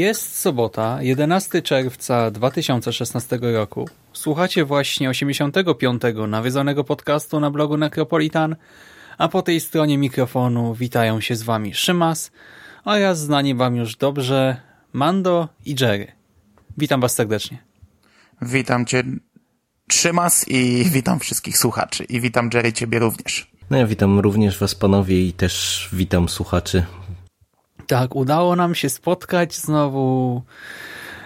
Jest sobota, 11 czerwca 2016 roku. Słuchacie właśnie 85. nawiedzonego podcastu na blogu Necropolitan, a po tej stronie mikrofonu witają się z wami Szymas oraz znani wam już dobrze Mando i Jerry. Witam was serdecznie. Witam cię, Szymas i witam wszystkich słuchaczy. I witam Jerry ciebie również. No ja witam również was panowie i też witam słuchaczy. Tak, udało nam się spotkać znowu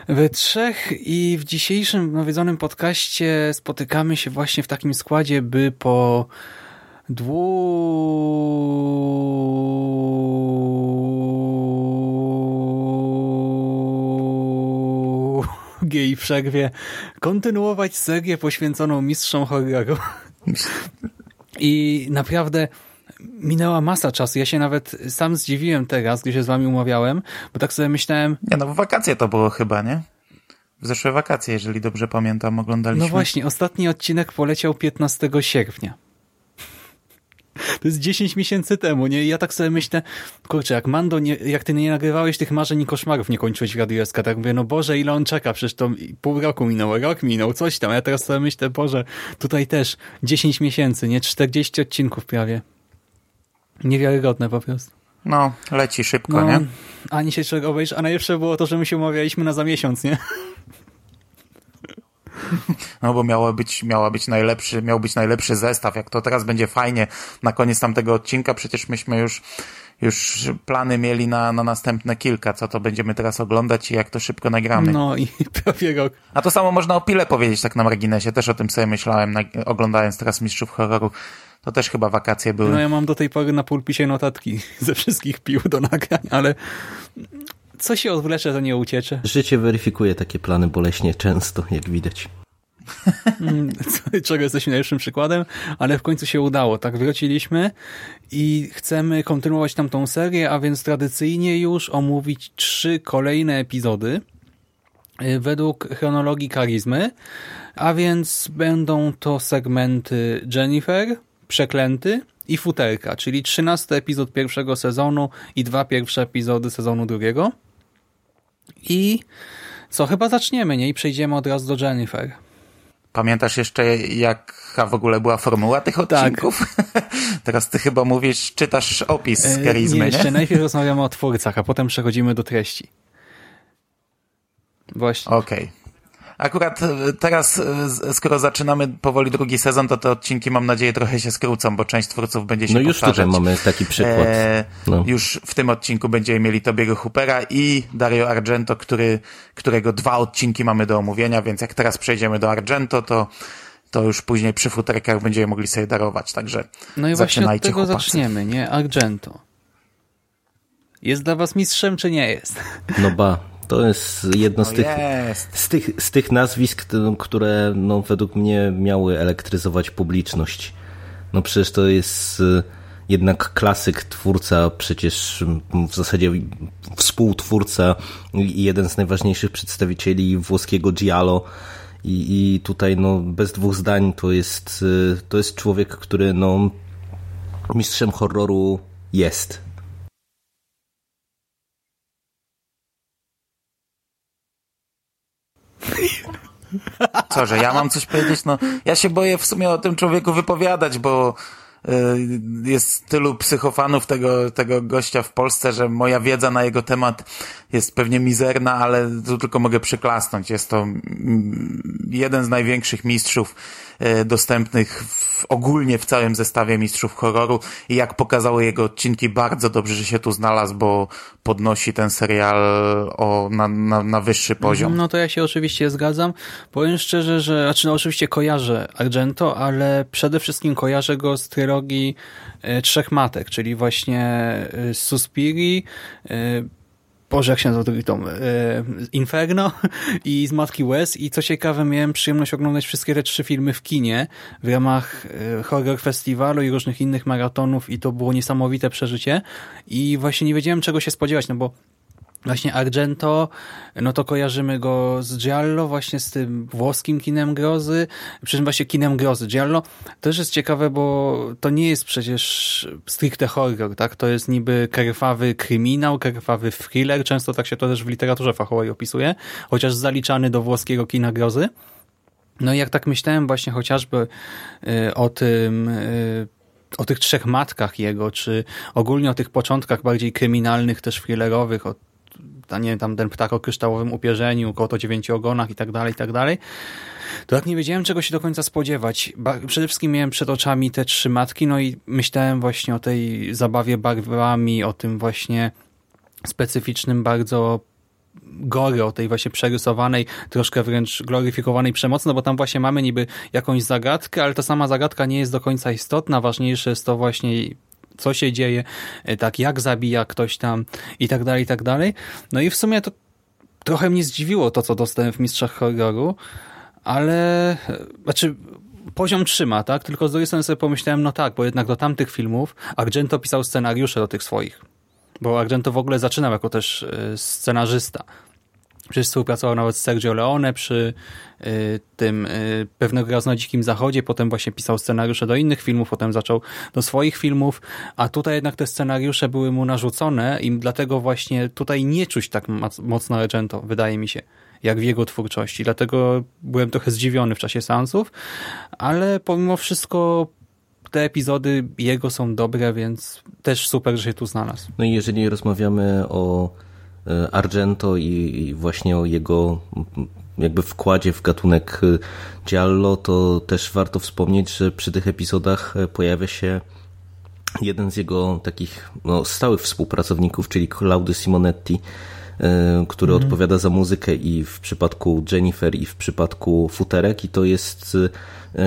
we trzech i w dzisiejszym nawiedzonym podcaście spotykamy się właśnie w takim składzie, by po długiej przerwie kontynuować serię poświęconą mistrzom horroru. I naprawdę minęła masa czasu. Ja się nawet sam zdziwiłem teraz, gdy się z wami umawiałem, bo tak sobie myślałem... Nie no, w wakacje to było chyba, nie? W zeszłe wakacje, jeżeli dobrze pamiętam, oglądaliśmy. No właśnie, ostatni odcinek poleciał 15 sierpnia. To jest 10 miesięcy temu, nie? I ja tak sobie myślę, kurczę, jak Mando, nie, jak ty nie nagrywałeś tych marzeń i koszmarów, nie kończyłeś Radio SK, tak mówię, no Boże, ile on czeka, przecież to pół roku minęło, rok minął, coś tam. Ja teraz sobie myślę, Boże, tutaj też 10 miesięcy, nie? 40 odcinków prawie. Niewiarygodne po prostu. No, leci szybko, no, nie? Ani się czego obejrzy, a najlepsze było to, że my się umawialiśmy na za miesiąc, nie? No bo miało być, miała być najlepszy, miał być najlepszy zestaw. Jak to teraz będzie fajnie na koniec tamtego odcinka, przecież myśmy już, już plany mieli na, na następne kilka, co to będziemy teraz oglądać i jak to szybko nagramy. No i prawie rok. A to samo można o Pile powiedzieć tak na marginesie. Też o tym sobie myślałem, na, oglądając teraz Mistrzów Horroru. To też chyba wakacje były. No ja mam do tej pory na pulpisie notatki ze wszystkich pił do nagrań, ale co się odwlecze, to nie uciecze. Życie weryfikuje takie plany boleśnie często, jak widać. Czego jesteśmy najlepszym przykładem, ale w końcu się udało. Tak wróciliśmy i chcemy kontynuować tamtą serię, a więc tradycyjnie już omówić trzy kolejne epizody według chronologii karizmy, a więc będą to segmenty Jennifer, Przeklęty i Futerka, czyli trzynasty epizod pierwszego sezonu i dwa pierwsze epizody sezonu drugiego. I co, chyba zaczniemy, nie? I przejdziemy od razu do Jennifer. Pamiętasz jeszcze, jaka w ogóle była formuła tych odcinków? Tak. Teraz ty chyba mówisz, czytasz opis e, karizmy, nie? Jeszcze nie? najpierw rozmawiamy o twórcach, a potem przechodzimy do treści. Właśnie. Okej. Okay. Akurat e, teraz, e, skoro zaczynamy powoli drugi sezon, to te odcinki mam nadzieję trochę się skrócą, bo część twórców będzie się No już powtarzać. tutaj mamy taki przykład. E, no. Już w tym odcinku będziemy mieli Tobiego Hoopera i Dario Argento, który, którego dwa odcinki mamy do omówienia, więc jak teraz przejdziemy do Argento, to to już później przy futerkach będziemy mogli sobie darować, także No i właśnie od tego chłopacy. zaczniemy, nie? Argento. Jest dla was mistrzem, czy nie jest? No ba, to jest jedno z, no tych, jest. z, tych, z tych nazwisk, które no, według mnie miały elektryzować publiczność. No przecież to jest jednak klasyk, twórca, przecież w zasadzie współtwórca i jeden z najważniejszych przedstawicieli włoskiego giallo. I, I tutaj no, bez dwóch zdań to jest, to jest człowiek, który no, mistrzem horroru jest. Co, że ja mam coś powiedzieć? No, ja się boję w sumie o tym człowieku wypowiadać, bo y, jest tylu psychofanów tego, tego gościa w Polsce, że moja wiedza na jego temat jest pewnie mizerna, ale tu tylko mogę przyklasnąć. Jest to jeden z największych mistrzów y, dostępnych w ogólnie w całym zestawie mistrzów horroru i jak pokazały jego odcinki, bardzo dobrze, że się tu znalazł, bo podnosi ten serial o, na, na, na wyższy poziom. No to ja się oczywiście zgadzam. Powiem szczerze, że znaczy no oczywiście kojarzę Argento, ale przede wszystkim kojarzę go z trylogii e, Trzech Matek, czyli właśnie e, Suspiri, e, Boże, jak się nazywa drugi tom? E, Inferno i z Matki Wes i co ciekawe miałem przyjemność oglądać wszystkie te trzy filmy w kinie w ramach e, horror festiwalu i różnych innych maratonów i to było niesamowite przeżycie i właśnie nie wiedziałem czego się spodziewać, no bo Właśnie Argento, no to kojarzymy go z Giallo, właśnie z tym włoskim kinem grozy, przy czym właśnie kinem grozy. Giallo też jest ciekawe, bo to nie jest przecież stricte horror, tak? To jest niby krwawy kryminał, krwawy thriller, często tak się to też w literaturze fachowej opisuje, chociaż zaliczany do włoskiego kina grozy. No i jak tak myślałem właśnie chociażby y, o tym y, o tych trzech matkach jego, czy ogólnie o tych początkach bardziej kryminalnych, też thrillerowych, o nie tam ten ptak o kryształowym upierzeniu, kot o dziewięciu ogonach i tak dalej, i tak dalej, to tak nie wiedziałem czego się do końca spodziewać. Przede wszystkim miałem przed oczami te trzy matki, no i myślałem właśnie o tej zabawie barwami, o tym właśnie specyficznym bardzo gory, o tej właśnie przerysowanej, troszkę wręcz gloryfikowanej przemocy, no bo tam właśnie mamy niby jakąś zagadkę, ale ta sama zagadka nie jest do końca istotna, ważniejsze jest to właśnie co się dzieje, e, tak jak zabija ktoś tam i tak dalej, i tak dalej. No i w sumie to trochę mnie zdziwiło to, co dostałem w Mistrzach Horroru, ale e, znaczy poziom trzyma, tak? Tylko z drugiej strony sobie pomyślałem, no tak, bo jednak do tamtych filmów Argento pisał scenariusze do tych swoich. Bo Argento w ogóle zaczynał jako też e, scenarzysta. Przecież współpracował nawet z Sergio Leone przy y, tym y, pewnego razu na Dzikim Zachodzie, potem właśnie pisał scenariusze do innych filmów, potem zaczął do swoich filmów, a tutaj jednak te scenariusze były mu narzucone i dlatego właśnie tutaj nie czuć tak mocno Regento, wydaje mi się, jak w jego twórczości. Dlatego byłem trochę zdziwiony w czasie seansów, ale pomimo wszystko te epizody jego są dobre, więc też super, że się tu znalazł. No i jeżeli rozmawiamy o Argento i właśnie o jego jakby wkładzie w gatunek e, Giallo, to też warto wspomnieć, że przy tych epizodach e, pojawia się jeden z jego takich no, stałych współpracowników, czyli Claudio Simonetti, który mhm. odpowiada za muzykę i w przypadku Jennifer i w przypadku Futerek i to jest E,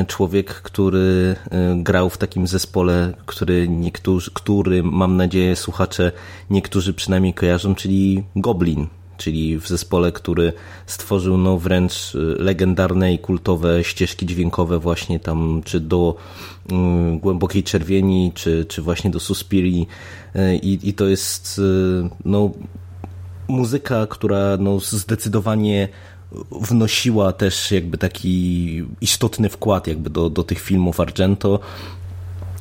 człowiek, który e, grał w takim zespole, który niektórzy, który mam nadzieję słuchacze niektórzy przynajmniej kojarzą, czyli Goblin, czyli w zespole, który stworzył no wręcz e, legendarne i kultowe ścieżki dźwiękowe właśnie tam, czy do Głębokiej Czerwieni, czy, czy właśnie do Suspirii i, i to jest no muzyka, która no zdecydowanie wnosiła też jakby taki istotny wkład jakby do, do tych filmów Argento.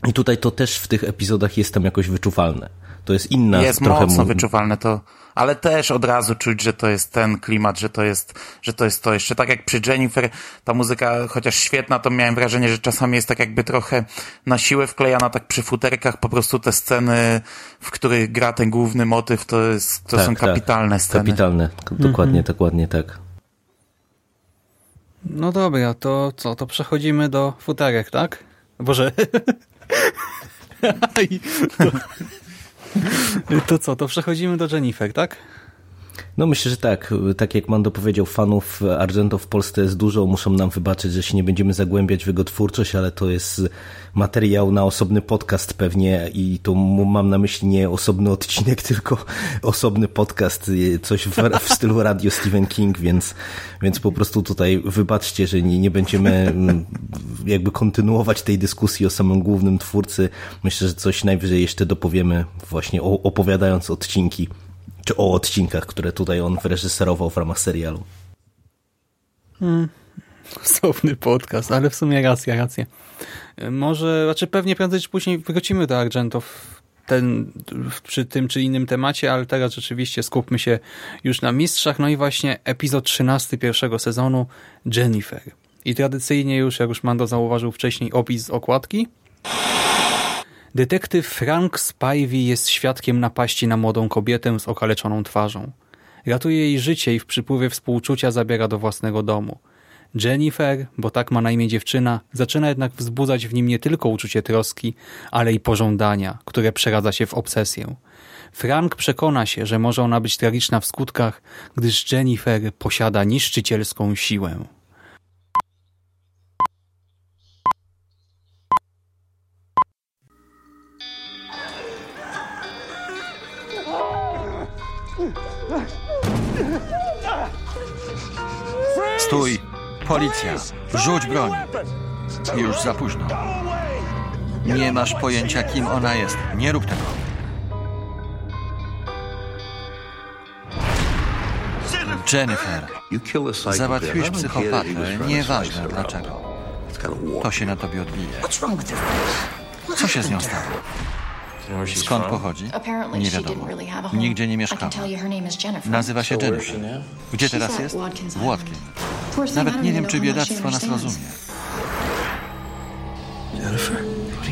I tutaj to też w tych epizodach jest tam jakoś wyczuwalne. To jest inna Jest trochę mocno wyczuwalne to, ale też od razu czuć, że to jest ten klimat, że to jest, że to jest to. Jeszcze tak jak przy Jennifer, ta muzyka, chociaż świetna, to miałem wrażenie, że czasami jest tak jakby trochę na siłę wklejana, tak przy futerkach, po prostu te sceny, w których gra ten główny motyw, to, jest, to tak, są tak. kapitalne tak. sceny. Kapitalne, dokładnie, mhm. dokładnie tak. No dobra, to co, to przechodzimy do futerek, tak? Boże. to, to co, to przechodzimy do Jennifer, tak? No myślę, że tak. Tak jak Mando powiedział, fanów Argento w Polsce jest dużo. Muszą nam wybaczyć, że się nie będziemy zagłębiać w jego twórczość, ale to jest materiał na osobny podcast pewnie i tu mam na myśli nie osobny odcinek, tylko osobny podcast, coś w, w stylu radio Stephen King, więc, więc po prostu tutaj wybaczcie, że nie, nie będziemy mm, jakby kontynuować tej dyskusji o samym głównym twórcy. Myślę, że coś najwyżej jeszcze dopowiemy właśnie opowiadając odcinki czy o odcinkach, które tutaj on wyreżyserował w ramach serialu. Hmm. Osobny podcast, ale w sumie racja, racja. Może, znaczy pewnie prędzej czy później wrócimy do Argento ten, przy tym czy innym temacie, ale teraz rzeczywiście skupmy się już na mistrzach. No i właśnie epizod 13 pierwszego sezonu Jennifer. I tradycyjnie już, jak już Mando zauważył wcześniej, opis okładki. Detektyw Frank Spivey jest świadkiem napaści na młodą kobietę z okaleczoną twarzą. Ratuje jej życie i w przypływie współczucia zabiera do własnego domu. Jennifer, bo tak ma na imię dziewczyna, zaczyna jednak wzbudzać w nim nie tylko uczucie troski, ale i pożądania, które przeradza się w obsesję. Frank przekona się, że może ona być tragiczna w skutkach, gdyż Jennifer posiada niszczycielską siłę. Stój! Policja! Rzuć broń! Już za późno. Nie masz pojęcia, kim ona jest. Nie rób tego. Jennifer, załatwiłeś psychopatę, nieważne dlaczego. To się na tobie odbije. Co się z nią stało? Skąd pochodzi? Nie wiadomo. Nigdzie nie mieszkała. Nazywa się Jennifer. Gdzie teraz jest? W Watkins. Nawet nie wiem, czy biedactwo nas rozumie.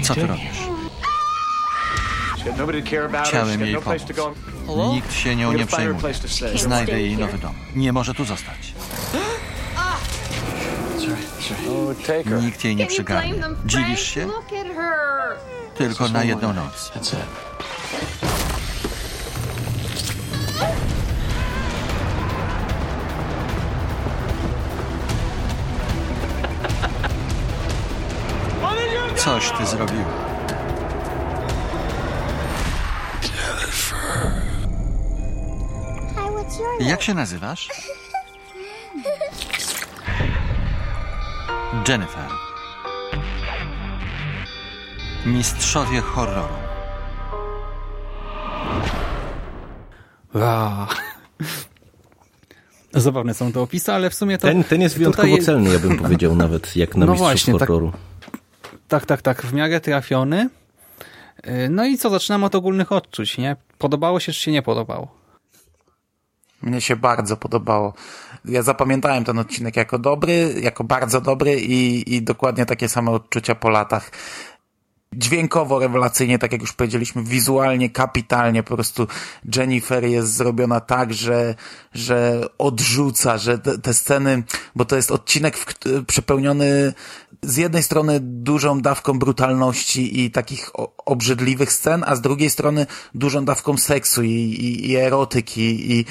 Co ty robisz? Chciałem jej pomóc. Nikt się nią nie przejmuje. Znajdę jej nowy dom. Nie może tu zostać. Nikt jej nie przygarnie. Dziwisz się? Tylko na jedną noc. Coś ty zrobiła. Jak się nazywasz? Jennifer. Mistrzowie horroru. Wow. Zabawne są te opisy, ale w sumie to... Ten, ten jest wyjątkowo tutaj- celny, ja bym powiedział nawet, jak na No mistrzów właśnie, tak- horroru. Tak, tak, tak, w miarę trafiony. Yy, No i co, zaczynamy od ogólnych odczuć, nie? Podobało się, czy się nie podobało? Mnie się bardzo podobało. Ja zapamiętałem ten odcinek jako dobry, jako bardzo dobry i, i dokładnie takie same odczucia po latach. Dźwiękowo, rewelacyjnie, tak jak już powiedzieliśmy, wizualnie, kapitalnie, po prostu Jennifer jest zrobiona tak, że, że odrzuca, że te, te sceny, bo to jest odcinek w, przepełniony z jednej strony dużą dawką brutalności i takich obrzydliwych scen, a z drugiej strony dużą dawką seksu i, i, i erotyki i,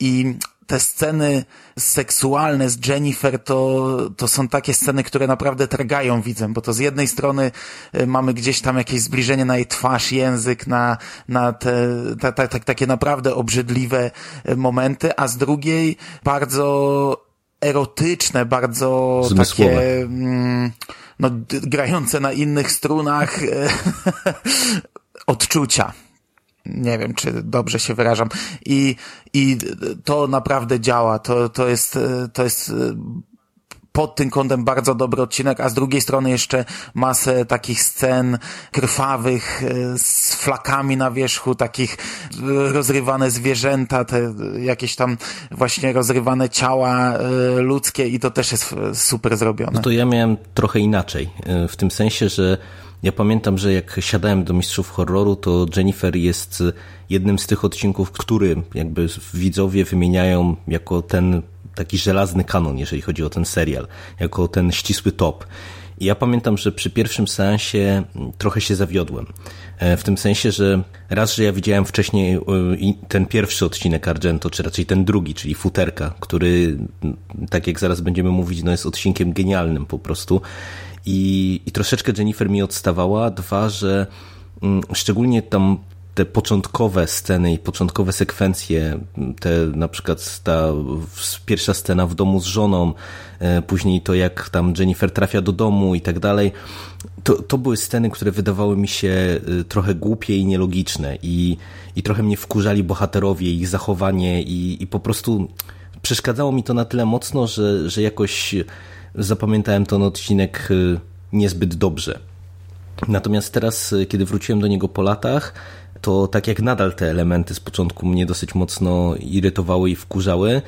i te sceny seksualne z Jennifer to, to są takie sceny, które naprawdę tragają widzem, bo to z jednej strony y, mamy gdzieś tam jakieś zbliżenie na jej twarz, język, na, na te, ta, ta, ta, takie naprawdę obrzydliwe y, momenty, a z drugiej bardzo erotyczne, bardzo Zmysłowe. takie mm, no, grające na innych strunach odczucia. Nie wiem, czy dobrze się wyrażam. I, i to naprawdę działa. To, to jest, e, to jest e, pod tym kątem bardzo dobry odcinek, a z drugiej strony jeszcze masę takich scen krwawych, e, z flakami na wierzchu, takich rozrywane zwierzęta, te jakieś tam właśnie rozrywane ciała ludzkie i to też jest super zrobione. No to ja miałem trochę inaczej, w tym sensie, że ja pamiętam, że jak siadałem do Mistrzów Horroru, to Jennifer jest jednym z tych odcinków, który jakby widzowie wymieniają jako ten taki żelazny kanon, jeżeli chodzi o ten serial, jako ten ścisły top. I ja pamiętam, że przy pierwszym seansie mm, trochę się zawiodłem. E, W tym sensie, że raz, że ja widziałem wcześniej e, ten pierwszy odcinek Argento, czy raczej ten drugi, czyli Futerka, który, m, tak jak zaraz będziemy mówić, no jest odcinkiem genialnym po prostu. I, i troszeczkę Jennifer mi odstawała. Dwa, że mm, szczególnie tam te początkowe sceny i początkowe sekwencje, te na przykład ta pierwsza scena w domu z żoną, e, później to jak tam Jennifer trafia do domu i tak dalej, to, to były sceny, które wydawały mi się e, trochę głupie i nielogiczne i, i trochę mnie wkurzali bohaterowie, ich zachowanie i, i po prostu przeszkadzało mi to na tyle mocno, że, że jakoś zapamiętałem ten odcinek e, niezbyt dobrze. Natomiast teraz, y, kiedy wróciłem do niego po latach, to tak jak nadal te elementy z początku mnie dosyć mocno irytowały i wkurzały,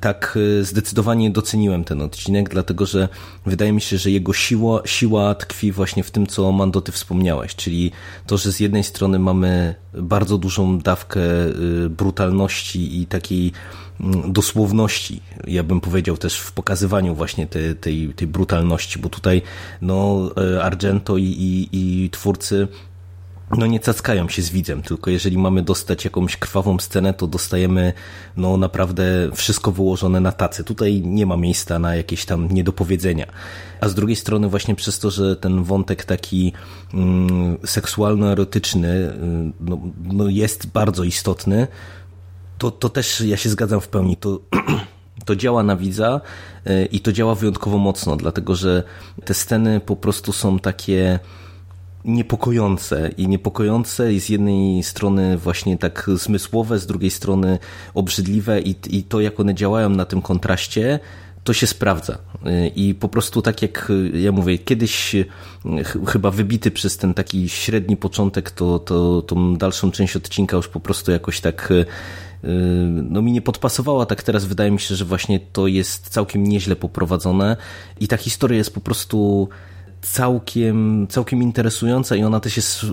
tak e, zdecydowanie doceniłem ten odcinek, dlatego że wydaje mi się, że jego siła, siła tkwi właśnie w tym, co Mando ty wspomniałeś, czyli to, że z jednej strony mamy bardzo dużą dawkę e, brutalności i takiej mm, dosłowności, ja bym powiedział też w pokazywaniu właśnie tej, tej, tej brutalności, bo tutaj no, Argento i, i, i twórcy no nie cackają się z widzem, tylko jeżeli mamy dostać jakąś krwawą scenę, to dostajemy no naprawdę wszystko wyłożone na tacy. Tutaj nie ma miejsca na jakieś tam niedopowiedzenia. A z drugiej strony właśnie przez to, że ten wątek taki mm, seksualno-erotyczny y, no, no jest bardzo istotny, to, to też ja się zgadzam w pełni. To to działa na widza y, i to działa wyjątkowo mocno, dlatego że te sceny po prostu są takie niepokojące i niepokojące z jednej strony właśnie tak zmysłowe, z drugiej strony obrzydliwe i, i to jak one działają na tym kontraście to się sprawdza. I po prostu tak jak ja mówię, kiedyś chyba wybity przez ten taki średni początek, to, to tą dalszą część odcinka już po prostu jakoś tak y, no mi nie podpasowała, tak teraz wydaje mi się, że właśnie to jest całkiem nieźle poprowadzone i ta historia jest po prostu całkiem, całkiem interesująca i ona też jest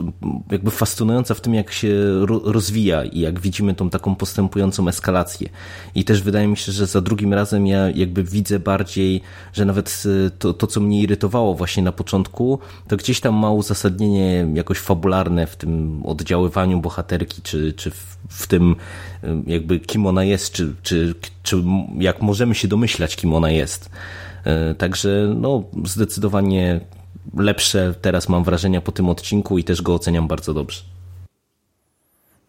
jakby fascynująca w tym, jak się rozwija i jak widzimy tą taką postępującą eskalację. I też wydaje mi się, że za drugim razem ja jakby widzę bardziej, że nawet e, to, to co mnie irytowało właśnie na początku, to gdzieś tam ma uzasadnienie jakoś fabularne w tym oddziaływaniu bohaterki, czy, czy w, w tym e, jakby kim ona jest, czy, czy, czy jak możemy się domyślać, kim ona jest. E, także no, zdecydowanie lepsze teraz mam wrażenia po tym odcinku i też go oceniam bardzo dobrze.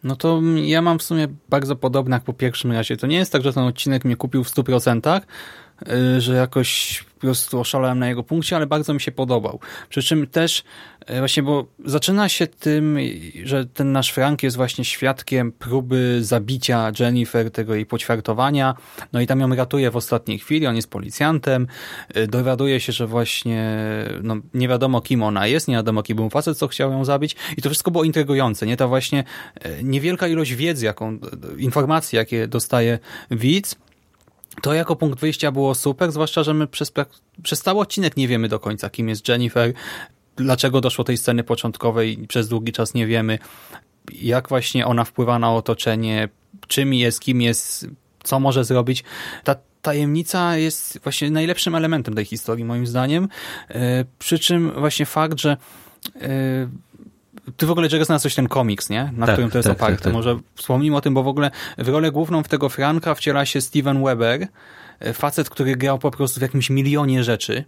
No to ja mam w sumie bardzo podobne jak po pierwszym razie. To nie jest tak, że ten odcinek mnie kupił w 100%, y, że jakoś po prostu oszalałem na jego punkcie, ale bardzo mi się podobał. Przy czym też właśnie, bo zaczyna się tym, że ten nasz Frank jest właśnie świadkiem próby zabicia Jennifer, tego jej poćwiartowania, no i tam ją ratuje w ostatniej chwili, on jest policjantem, e, dowiaduje się, że właśnie no, nie wiadomo kim ona jest, nie wiadomo kim był facet, co chciał ją zabić. I to wszystko było intrygujące, nie? Ta właśnie e, niewielka ilość wiedzy, jaką, informacji, jakie dostaje widz, to jako punkt wyjścia było super, zwłaszcza, że my przez, przez cały odcinek nie wiemy do końca, kim jest Jennifer, dlaczego doszło tej sceny początkowej i przez długi czas nie wiemy, jak właśnie ona wpływa na otoczenie, czym jest, kim jest, co może zrobić. Ta tajemnica jest właśnie najlepszym elementem tej historii, moim zdaniem. E, przy czym właśnie fakt, że e, ty w ogóle, Jerry, znasz ten komiks, nie? Na tak, którym to jest tak, oparte. Tak, tak. Może wspomnijmy o tym, bo w ogóle w rolę główną w tego Franka wciela się Steven Weber, e, facet, który grał po prostu w jakimś milionie rzeczy.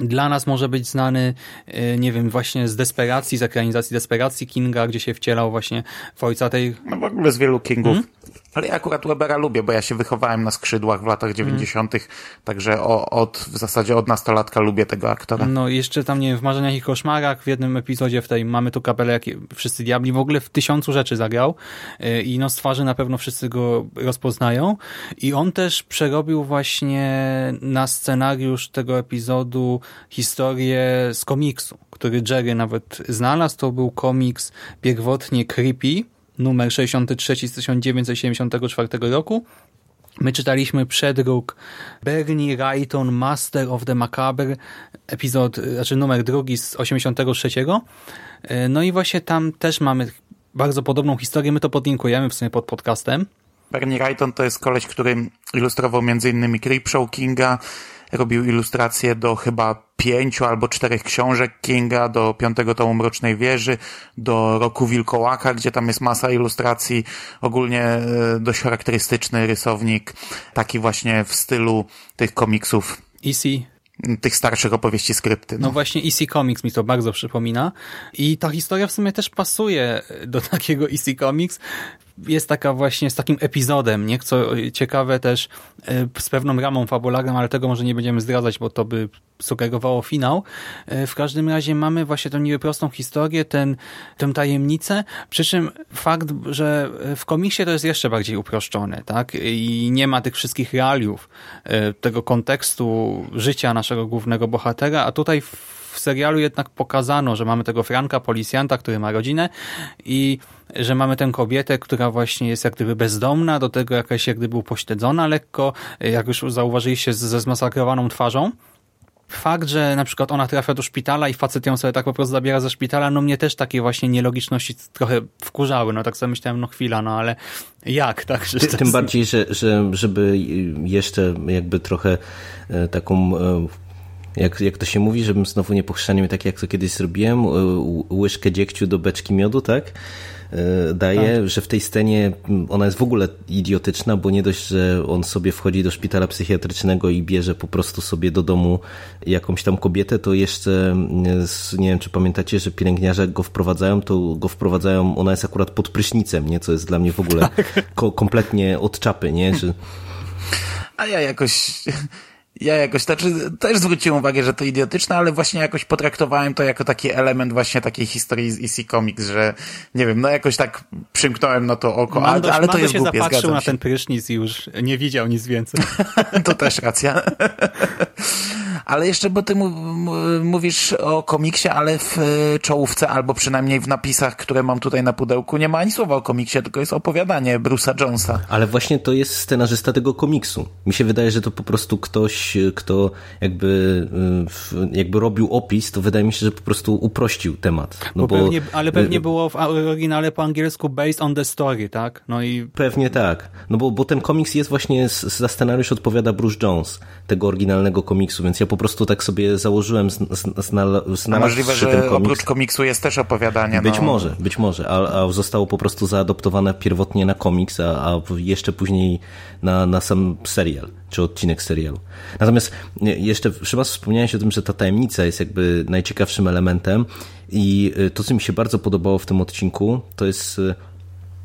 Dla nas może być znany, e, nie wiem, właśnie z Desperacji, z ekranizacji Desperacji Kinga, gdzie się wcielał właśnie w ojca tej... No w ogóle z wielu Kingów. Hmm? Ale ja akurat Webera lubię, bo ja się wychowałem na skrzydłach w latach 90., mm. także o, od, w zasadzie od nastolatka lubię tego aktora. No jeszcze tam, nie wiem, w Marzeniach i Koszmarach, w jednym epizodzie w tej Mamy tu kapelę, jak wszyscy diabli, w ogóle w tysiącu rzeczy zagrał y, i no z twarzy na pewno wszyscy go rozpoznają i on też przerobił właśnie na scenariusz tego epizodu historię z komiksu, który Jerry nawet znalazł, to był komiks pierwotnie Creepy, numer 63 z 1974 roku. My czytaliśmy przedruk Bernie Wrighton Master of the Macabre, epizod, znaczy numer drugi z 83. No i właśnie tam też mamy bardzo podobną historię, my to podlinkujemy w sumie pod podcastem. Bernie Wrighton to jest koleś, który ilustrował m.in. Creepshow Kinga, robił ilustracje do chyba pięciu albo czterech książek Kinga, do piątego tomu Mrocznej Wieży, do Roku Wilkołaka, gdzie tam jest masa ilustracji, ogólnie e, dość charakterystyczny rysownik, taki właśnie w stylu tych komiksów. EC tych starszych opowieści skrypty. No. no właśnie EC Comics mi to bardzo przypomina i ta historia w sumie też pasuje do takiego EC Comics, jest taka właśnie z takim epizodem, nie? Co ciekawe też e, z pewną ramą fabularną, ale tego może nie będziemy zdradzać, bo to by sugerowało finał. E, w każdym razie mamy właśnie tę niby prostą historię, ten, tę tajemnicę, przy czym fakt, że w komiksie to jest jeszcze bardziej uproszczone, tak? I nie ma tych wszystkich realiów, e, tego kontekstu życia naszego głównego bohatera, a tutaj w serialu jednak pokazano, że mamy tego Franka, policjanta, który ma rodzinę i że mamy tę kobietę, która właśnie jest jak gdyby bezdomna, do tego jakaś jak gdyby upośledzona lekko, jak już zauważyliście, ze zmasakrowaną twarzą fakt, że na przykład ona trafia do szpitala i facet ją sobie tak po prostu zabiera ze szpitala, no mnie też takie właśnie nielogiczności trochę wkurzały. No tak sobie myślałem, no chwila, no ale jak, tak? Ty, tym bardziej, że, że żeby jeszcze jakby trochę e, taką e, jak, jak to się mówi, żebym znowu nie pochrzanił tak jak to kiedyś zrobiłem, e, łyżkę dziegciu do beczki miodu, tak? E, daje, tak. że w tej scenie ona jest w ogóle idiotyczna, bo nie dość, że on sobie wchodzi do szpitala psychiatrycznego i bierze po prostu sobie do domu jakąś tam kobietę, to jeszcze, nie wiem czy pamiętacie, że pielęgniarze go wprowadzają, to go wprowadzają, ona jest akurat pod prysznicem, nie? co jest dla mnie w ogóle tak. ko kompletnie od czapy, nie? Że... A ja jakoś ja jakoś znaczy, też zwróciłem uwagę, że to idiotyczne, ale właśnie jakoś potraktowałem to jako taki element właśnie takiej historii z EC Comics, że nie wiem, no jakoś tak przymknąłem na to oko, Mando, ale, ale to jest się głupie, zapatrzył na ten prysznic i już nie widział nic więcej. to też racja. ale jeszcze, bo ty mówisz o komiksie, ale w e, czołówce, albo przynajmniej w napisach, które mam tutaj na pudełku, nie ma ani słowa o komiksie, tylko jest opowiadanie Bruce'a Jonesa. Ale właśnie to jest scenarzysta tego komiksu. Mi się wydaje, że to po prostu ktoś, kto jakby, y, jakby robił opis, to wydaje mi się, że po prostu uprościł temat. No bo, bo pewnie, ale pewnie y, było w oryginale po angielsku based on the story, tak? No i... Pewnie tak. No bo, bo ten komiks jest właśnie, za scenariusz odpowiada Bruce Jones, tego oryginalnego komiksu, więc ja po prostu tak sobie założyłem, znalazłem A możliwe, że komiks. oprócz komiksu jest też opowiadanie. Być no. może, być może, a, a zostało po prostu zaadoptowane pierwotnie na komiks, a, a jeszcze później na, na sam serial, czy odcinek serialu. Natomiast jeszcze Szymas wspomniałeś o tym, że ta tajemnica jest jakby najciekawszym elementem i y, to, co mi się bardzo podobało w tym odcinku, to jest y,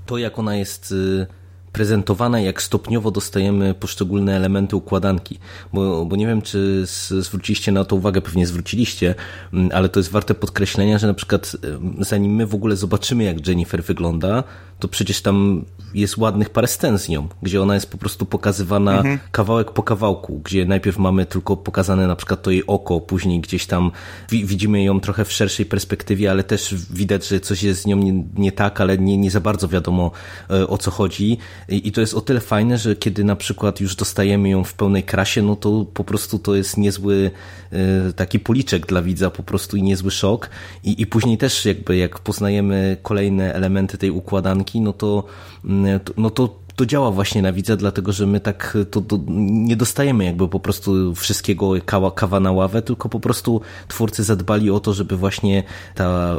to, jak ona jest y, prezentowana, jak stopniowo dostajemy poszczególne elementy układanki. Bo, bo nie wiem, czy zwróciliście na to uwagę, pewnie zwróciliście, mm, ale to jest warte podkreślenia, że na przykład zanim my w ogóle zobaczymy, jak Jennifer wygląda, to przecież tam jest ładnych parę scen z nią, gdzie ona jest po prostu pokazywana mhm. kawałek po kawałku, gdzie najpierw mamy tylko pokazane na przykład to jej oko, później gdzieś tam widzimy ją trochę w szerszej perspektywie, ale też widać, że coś jest z nią nie, nie tak, ale nie, nie za bardzo wiadomo e, o co chodzi. I, I to jest o tyle fajne, że kiedy na przykład już dostajemy ją w pełnej krasie, no to po prostu to jest niezły taki policzek dla widza po prostu i niezły szok. I, i później też jakby jak poznajemy kolejne elementy tej układanki, no to mm, no to to działa właśnie na widza, dlatego że my tak to, to nie dostajemy jakby po prostu wszystkiego kawa, kawa na ławę, tylko po prostu twórcy zadbali o to, żeby właśnie ta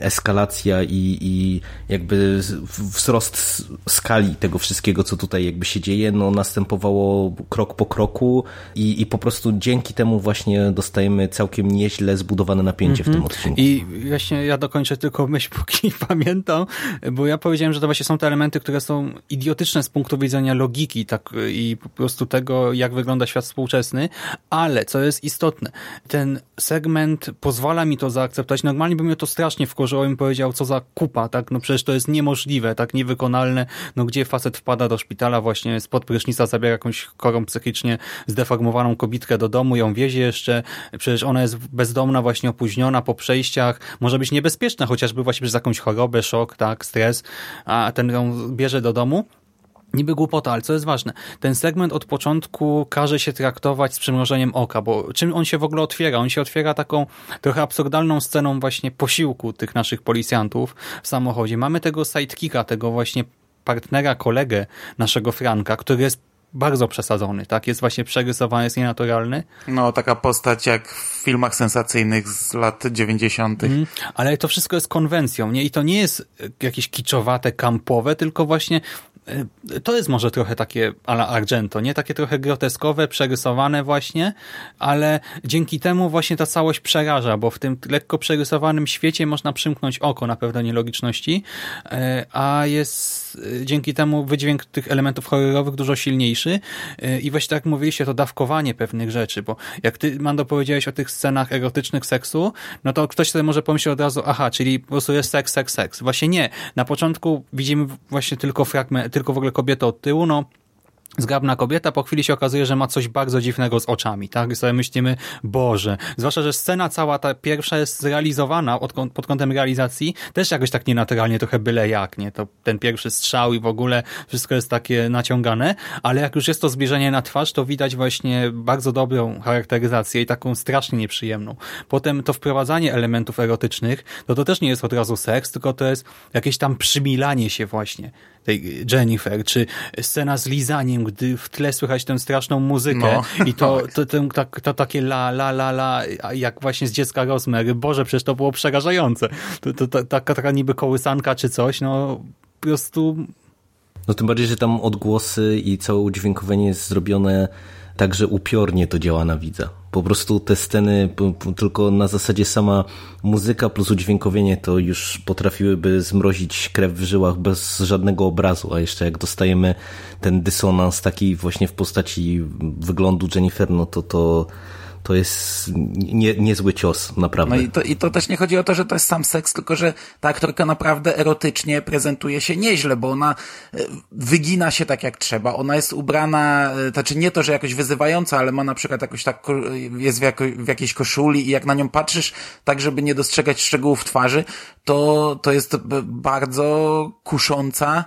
eskalacja i, i jakby wzrost skali tego wszystkiego, co tutaj jakby się dzieje, no następowało krok po kroku i, i po prostu dzięki temu właśnie dostajemy całkiem nieźle zbudowane napięcie mm -hmm. w tym mhm. odcinku. I właśnie ja dokończę tylko myśl, póki pamiętam, bo ja powiedziałem, że to właśnie są te elementy, które są idiotyczne z punktu widzenia logiki tak i po prostu tego, jak wygląda świat współczesny, ale co jest istotne, ten segment pozwala mi to zaakceptować. Normalnie by mnie to strasznie wkurzyło i powiedział, co za kupa, tak? No przecież to jest niemożliwe, tak niewykonalne. No gdzie facet wpada do szpitala właśnie spod prysznica, zabiera jakąś chorą psychicznie zdeformowaną kobitkę do domu, ją wiezie jeszcze, przecież ona jest bezdomna, właśnie opóźniona po przejściach, może być niebezpieczna, chociażby właśnie przez jakąś chorobę, szok, tak, stres, a ten ją bierze do domu Niby głupota, ale co jest ważne, ten segment od początku każe się traktować z przymrożeniem oka, bo czym on się w ogóle otwiera? On się otwiera taką trochę absurdalną sceną właśnie posiłku tych naszych policjantów w samochodzie. Mamy tego sidekicka, tego właśnie partnera, kolegę naszego Franka, który jest bardzo przesadzony, tak? Jest właśnie przerysowany, jest nienaturalny. No, taka postać jak w filmach sensacyjnych z lat 90. Mm, ale to wszystko jest konwencją, nie? I to nie jest jakieś kiczowate, kampowe, tylko właśnie to jest może trochę takie ala Argento, nie? Takie trochę groteskowe, przerysowane właśnie, ale dzięki temu właśnie ta całość przeraża, bo w tym lekko przerysowanym świecie można przymknąć oko na pewne nielogiczności, e, a jest e, dzięki temu wydźwięk tych elementów horrorowych dużo silniejszy i właśnie tak mówiliście, to dawkowanie pewnych rzeczy, bo jak ty, Mando, powiedziałeś o tych scenach erotycznych seksu, no to ktoś sobie może pomyśleć od razu, aha, czyli po prostu jest seks, seks, seks. Właśnie nie. Na początku widzimy właśnie tylko fragment, tylko w ogóle kobietę od tyłu, no zgrabna kobieta, po chwili się okazuje, że ma coś bardzo dziwnego z oczami, tak? I sobie myślimy, Boże, zwłaszcza, że scena cała ta pierwsza jest zrealizowana od, pod kątem realizacji też jakoś tak nienaturalnie, trochę byle jak, nie? To ten pierwszy strzał i w ogóle wszystko jest takie naciągane, ale jak już jest to zbliżenie na twarz, to widać właśnie bardzo dobrą charakteryzację i taką strasznie nieprzyjemną. Potem to wprowadzanie elementów erotycznych, to to też nie jest od razu seks, tylko to jest jakieś tam przymilanie się właśnie tej Jennifer, czy scena z lizaniem, gdy w tle słychać tę straszną muzykę no. i to, to, to, to, to, takie la, la, la, la, jak właśnie z dziecka rozmery. Boże, przecież to było przerażające. To, to, to, taka, taka niby kołysanka czy coś, no po prostu... No tym bardziej, że tam odgłosy i całe udźwiękowienie jest zrobione tak, że upiornie to działa na widza. Po prostu te sceny, tylko na zasadzie sama muzyka plus udźwiękowienie to już potrafiłyby zmrozić krew w żyłach bez żadnego obrazu, a jeszcze jak dostajemy ten dysonans taki właśnie w postaci wyglądu Jennifer, no to to to jest nie, niezły cios, naprawdę. No i to, i to też nie chodzi o to, że to jest sam seks, tylko że ta aktorka naprawdę erotycznie prezentuje się nieźle, bo ona e, wygina się tak jak trzeba. Ona jest ubrana, e, znaczy nie to, że jakoś wyzywająca, ale ma na przykład jakoś tak, jest w, jako, w jakiejś koszuli i jak na nią patrzysz, tak żeby nie dostrzegać szczegółów twarzy, to, to jest bardzo kusząca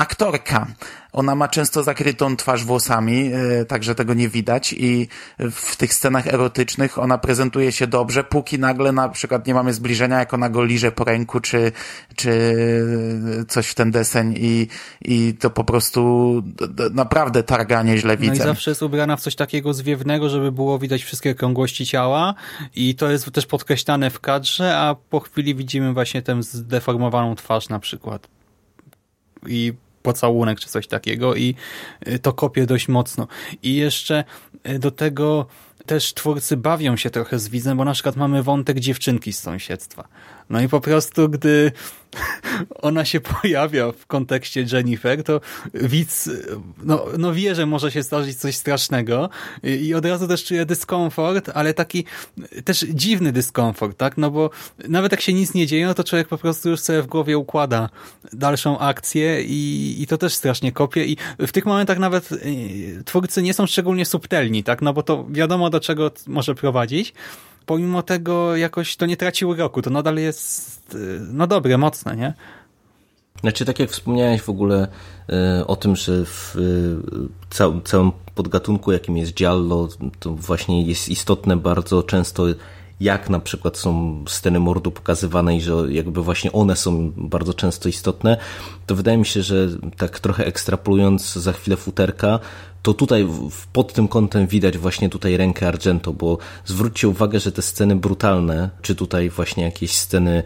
aktorka. Ona ma często zakrytą twarz włosami, e, także tego nie widać i w tych scenach erotycznych ona prezentuje się dobrze, póki nagle na przykład nie mamy zbliżenia, jak ona go liże po ręku, czy, czy coś w ten deseń i, i to po prostu naprawdę targa nieźle widzę. No i zawsze jest ubrana w coś takiego zwiewnego, żeby było widać wszystkie krągłości ciała i to jest też podkreślane w kadrze, a po chwili widzimy właśnie tę zdeformowaną twarz na przykład. I pocałunek czy coś takiego i y, to kopie dość mocno. I jeszcze y, do tego też twórcy bawią się trochę z widzem, bo na przykład mamy wątek dziewczynki z sąsiedztwa. No i po prostu, gdy ona się pojawia w kontekście Jennifer, to widz no, no wie, że może się zdarzyć coś strasznego i od razu też czuje dyskomfort, ale taki też dziwny dyskomfort, tak? No bo nawet jak się nic nie dzieje, no to człowiek po prostu już sobie w głowie układa dalszą akcję i, i to też strasznie kopie i w tych momentach nawet y, twórcy nie są szczególnie subtelni, tak? No bo to wiadomo do czego może prowadzić, pomimo tego jakoś to nie traciło roku, to nadal jest y, no dobre, mocne, nie? Znaczy, tak jak wspomniałeś w ogóle y, o tym, że w y, cał, całym podgatunku, jakim jest Giallo, to właśnie jest istotne bardzo często jak na przykład są sceny mordu pokazywane i że jakby właśnie one są bardzo często istotne, to wydaje mi się, że tak trochę ekstrapolując za chwilę futerka, to tutaj pod tym kątem widać właśnie tutaj rękę Argento, bo zwróćcie uwagę, że te sceny brutalne, czy tutaj właśnie jakieś sceny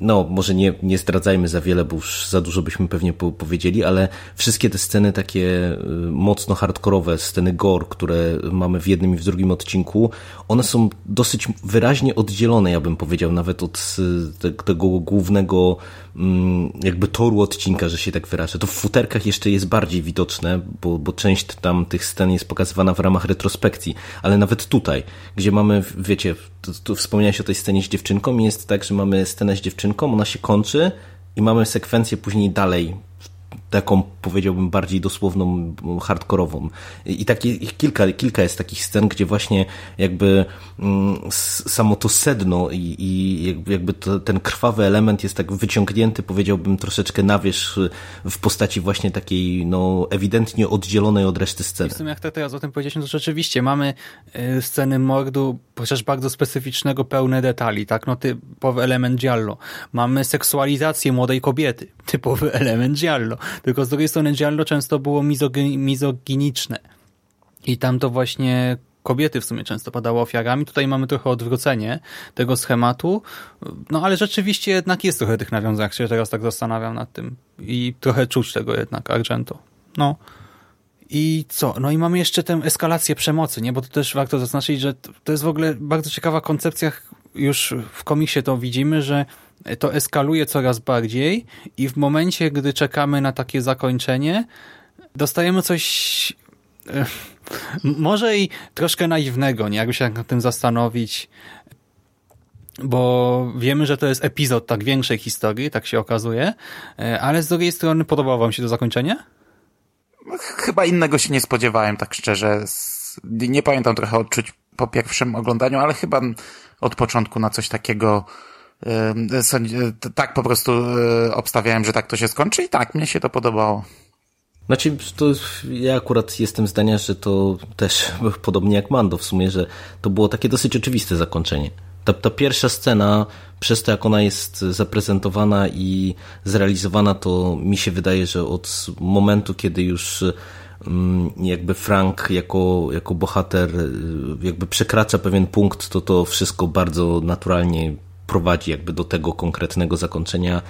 no może nie, nie zdradzajmy za wiele, bo już za dużo byśmy pewnie powiedzieli, ale wszystkie te sceny takie y, mocno hardkorowe, sceny gore, które mamy w jednym i w drugim odcinku, one są dosyć wyraźnie oddzielone, ja bym powiedział, nawet od y, tego głównego mm, jakby toru odcinka, że się tak wyrażę. To w futerkach jeszcze jest bardziej widoczne, bo, bo część tam tych scen jest pokazywana w ramach retrospekcji, ale nawet tutaj, gdzie mamy, wiecie, tu, tu wspomniałeś o tej scenie z dziewczynką jest tak, że mamy scenę z dziewczynką, ona się kończy i mamy sekwencję później dalej taką powiedziałbym bardziej dosłowną, hardkorową. I takie, kilka, kilka jest takich scen, gdzie właśnie jakby mm, samo to sedno i, i jakby to, ten krwawy element jest tak wyciągnięty, powiedziałbym troszeczkę na wierzch w postaci właśnie takiej no ewidentnie oddzielonej od reszty sceny. I w jak teraz o tym powiedzieliśmy, to rzeczywiście mamy y, sceny mordu, chociaż bardzo specyficznego, pełne detali, tak? No typowy element giallo. Mamy seksualizację młodej kobiety, typowy element giallo. Tylko z drugiej strony Giallo często było mizoginiczne. I tam to właśnie kobiety w sumie często padały ofiarami. Tutaj mamy trochę odwrócenie tego schematu. No ale rzeczywiście jednak jest trochę tych nawiązań, jak się teraz tak zastanawiam nad tym. I trochę czuć tego jednak Argento. No. I co? No i mamy jeszcze tę eskalację przemocy, nie? Bo to też warto zaznaczyć, że to jest w ogóle bardzo ciekawa koncepcja. Już w komiksie to widzimy, że to eskaluje coraz bardziej i w momencie, gdy czekamy na takie zakończenie, dostajemy coś e, może i troszkę naiwnego, nie? Jakby się nad tym zastanowić, bo wiemy, że to jest epizod tak większej historii, tak się okazuje, e, ale z drugiej strony podobało wam się to zakończenie? chyba innego się nie spodziewałem, tak szczerze. Nie pamiętam trochę odczuć po pierwszym oglądaniu, ale chyba od początku na coś takiego tak po prostu obstawiałem, że tak to się skończy i tak, mnie się to podobało. Znaczy, to ja akurat jestem zdania, że to też podobnie jak Mando w sumie, że to było takie dosyć oczywiste zakończenie. Ta, ta pierwsza scena, przez to jak ona jest zaprezentowana i zrealizowana, to mi się wydaje, że od momentu, kiedy już mm, jakby Frank jako, jako bohater jakby przekracza pewien punkt, to to wszystko bardzo naturalnie prowadzi jakby do tego konkretnego zakończenia.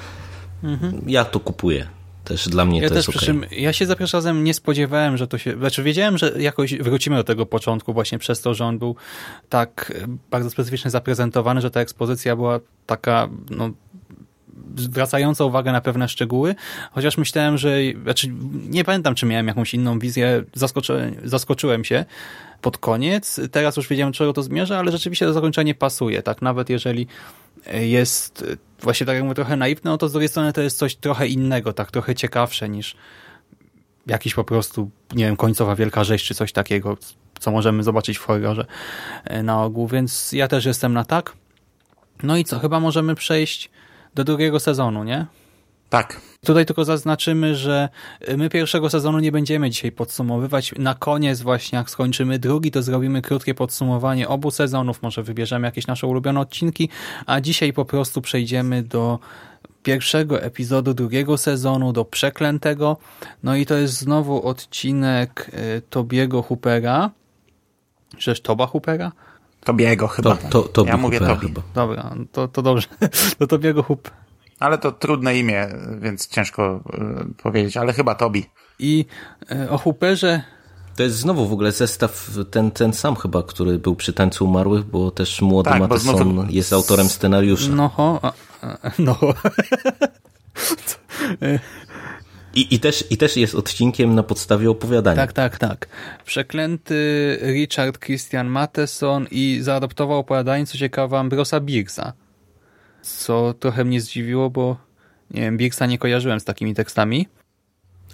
Mhm. Ja to kupuję też dla mnie ja to też, jest okay. Ja się za pierwszym razem nie spodziewałem, że to się... Znaczy wiedziałem, że jakoś wrócimy do tego początku właśnie przez to, że on był tak bardzo specyficznie zaprezentowany, że ta ekspozycja była taka no, zwracająca uwagę na pewne szczegóły, chociaż myślałem, że znaczy nie pamiętam, czy miałem jakąś inną wizję, zaskoczyłem, zaskoczyłem się pod koniec. Teraz już wiedziałem, czego to zmierza, ale rzeczywiście to zakończenie pasuje, tak? Nawet jeżeli jest właśnie tak jak mówię, trochę naiwne, no to z drugiej strony to jest coś trochę innego, tak trochę ciekawsze niż jakiś po prostu, nie wiem, końcowa wielka rzeź czy coś takiego, co możemy zobaczyć w horrorze e, na ogół, więc ja też jestem na tak. No i co, chyba możemy przejść do drugiego sezonu, nie? Tak. Tutaj tylko zaznaczymy, że my pierwszego sezonu nie będziemy dzisiaj podsumowywać. Na koniec właśnie jak skończymy drugi, to zrobimy krótkie podsumowanie obu sezonów. Może wybierzemy jakieś nasze ulubione odcinki, a dzisiaj po prostu przejdziemy do pierwszego epizodu drugiego sezonu, do Przeklętego. No i to jest znowu odcinek y, Tobiego Hoopera. Rzecz Toba Hoopera? Tobiego chyba. To, to, to ja mówię Hoopera Tobi. chyba. Dobra, to, to dobrze. Do Tobiego Hoopera. Ale to trudne imię, więc ciężko y, powiedzieć, ale chyba Tobi. I y, o Hooperze to jest znowu w ogóle zestaw ten, ten sam chyba, który był przy Tańcu Umarłych, bo też młody tak, Matheson znowu... jest autorem scenariusza. No, ho, a, no. I, i, też, I też jest odcinkiem na podstawie opowiadania. Tak, tak, tak. Przeklęty Richard Christian Matheson i zaadoptował opowiadanie, co ciekawe, Ambrosa Birsa co trochę mnie zdziwiło, bo nie wiem, Birksa nie kojarzyłem z takimi tekstami.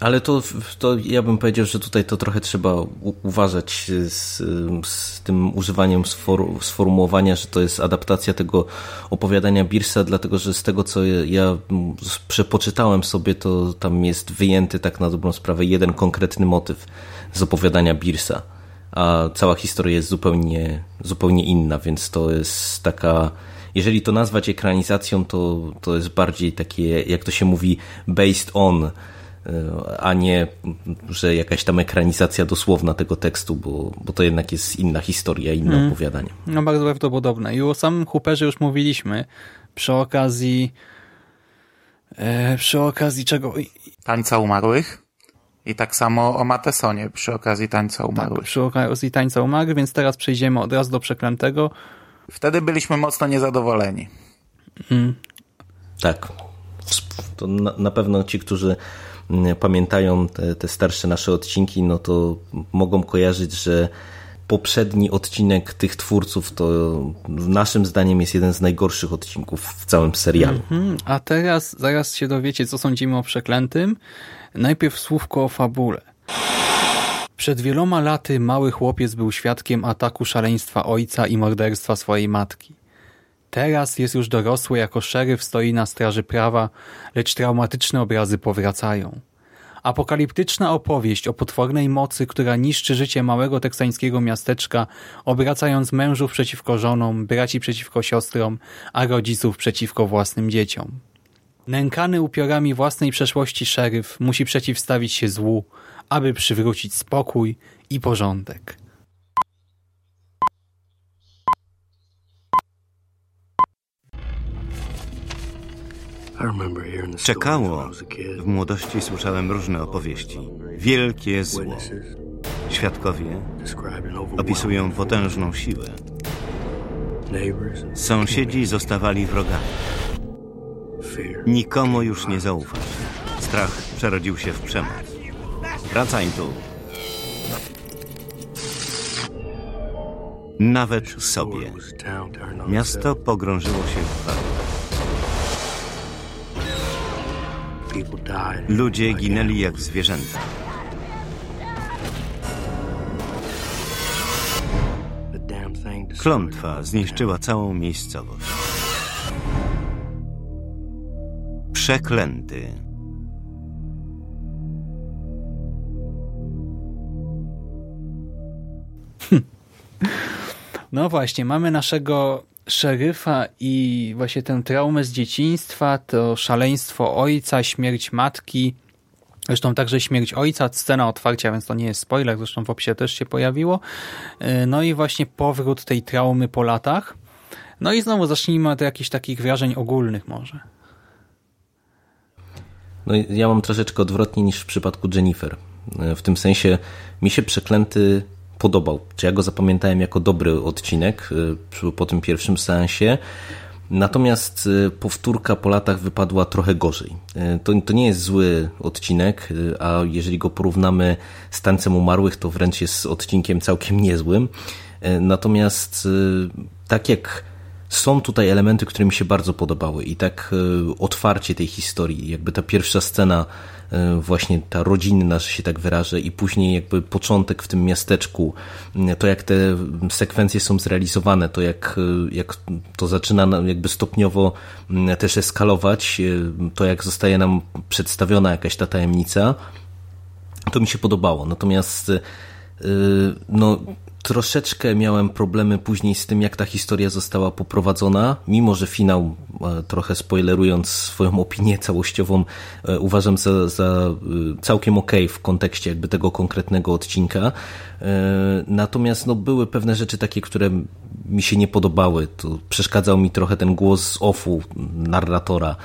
Ale to, to ja bym powiedział, że tutaj to trochę trzeba uważać z, z tym używaniem sfor, sformułowania, że to jest adaptacja tego opowiadania Birsa, dlatego że z tego, co ja, ja przepoczytałem sobie, to tam jest wyjęty tak na dobrą sprawę jeden konkretny motyw z opowiadania Birsa, a cała historia jest zupełnie, zupełnie inna, więc to jest taka jeżeli to nazwać ekranizacją, to, to jest bardziej takie, jak to się mówi, based on, e, a nie, że jakaś tam ekranizacja dosłowna tego tekstu, bo, bo to jednak jest inna historia, inne mm. opowiadanie. No bardzo prawdopodobne. I o samym Hooperze już mówiliśmy przy okazji e, przy okazji czego? Tańca Umarłych. I tak samo o Matesonie przy okazji Tańca Umarłych. Tak, przy okazji Tańca Umarłych, więc teraz przejdziemy od razu do Przeklętego, Wtedy byliśmy mocno niezadowoleni. Mm. Tak. To na, na, pewno ci, którzy mm, pamiętają te, te starsze nasze odcinki, no to mogą kojarzyć, że poprzedni odcinek tych twórców to naszym zdaniem jest jeden z najgorszych odcinków w całym serialu. Mm -hmm. A teraz zaraz się dowiecie, co sądzimy o Przeklętym. Najpierw słówko o fabule. Przed wieloma laty mały chłopiec był świadkiem ataku szaleństwa ojca i morderstwa swojej matki. Teraz jest już dorosły, jako szeryf stoi na straży prawa, lecz traumatyczne obrazy powracają. Apokaliptyczna opowieść o potwornej mocy, która niszczy życie małego teksańskiego miasteczka, obracając mężów przeciwko żonom, braci przeciwko siostrom, a rodziców przeciwko własnym dzieciom. Nękany upiorami własnej przeszłości szeryf musi przeciwstawić się złu, aby przywrócić spokój i porządek. Czekało. W młodości słyszałem różne opowieści. Wielkie zło. Świadkowie opisują potężną siłę. Sąsiedzi zostawali wrogami. Nikomu już nie zaufać. Strach przerodził się w przemoc. Wracaj tu. Nawet sobie. Miasto pogrążyło się w walce. Ludzie ginęli jak zwierzęta. Klątwa zniszczyła całą miejscowość. Przeklęty. No właśnie, mamy naszego szeryfa i właśnie tę traumę z dzieciństwa, to szaleństwo ojca, śmierć matki, zresztą także śmierć ojca, scena otwarcia, więc to nie jest spoiler, zresztą w opisie też się pojawiło. E, no i właśnie powrót tej traumy po latach. No i znowu zacznijmy od jakichś takich wrażeń ogólnych może. No ja mam troszeczkę odwrotnie niż w przypadku Jennifer. E, w tym sensie mi się Przeklęty podobał. Czy ja go zapamiętałem jako dobry odcinek y, po tym pierwszym seansie. Natomiast y, powtórka po latach wypadła trochę gorzej. Y, to, to nie jest zły odcinek, a jeżeli go porównamy z Tańcem Umarłych, to wręcz jest odcinkiem całkiem niezłym. Natomiast tak jak są tutaj elementy, które mi się bardzo podobały i tak otwarcie tej historii, jakby ta pierwsza scena E, właśnie ta rodzinna, że się tak wyrażę, i później jakby początek w tym miasteczku, e, to jak te sekwencje są zrealizowane, to jak, e, jak to zaczyna jakby stopniowo też eskalować, to jak zostaje nam przedstawiona jakaś ta tajemnica, to mi się podobało. Natomiast no, troszeczkę miałem problemy później z tym, jak ta historia została poprowadzona, mimo że finał, e, trochę spoilerując swoją opinię całościową, e, uważam za, za e, całkiem ok w kontekście jakby tego konkretnego odcinka. Natomiast no, były pewne rzeczy takie, które mi się nie podobały. To przeszkadzał mi trochę ten głos z offu narratora.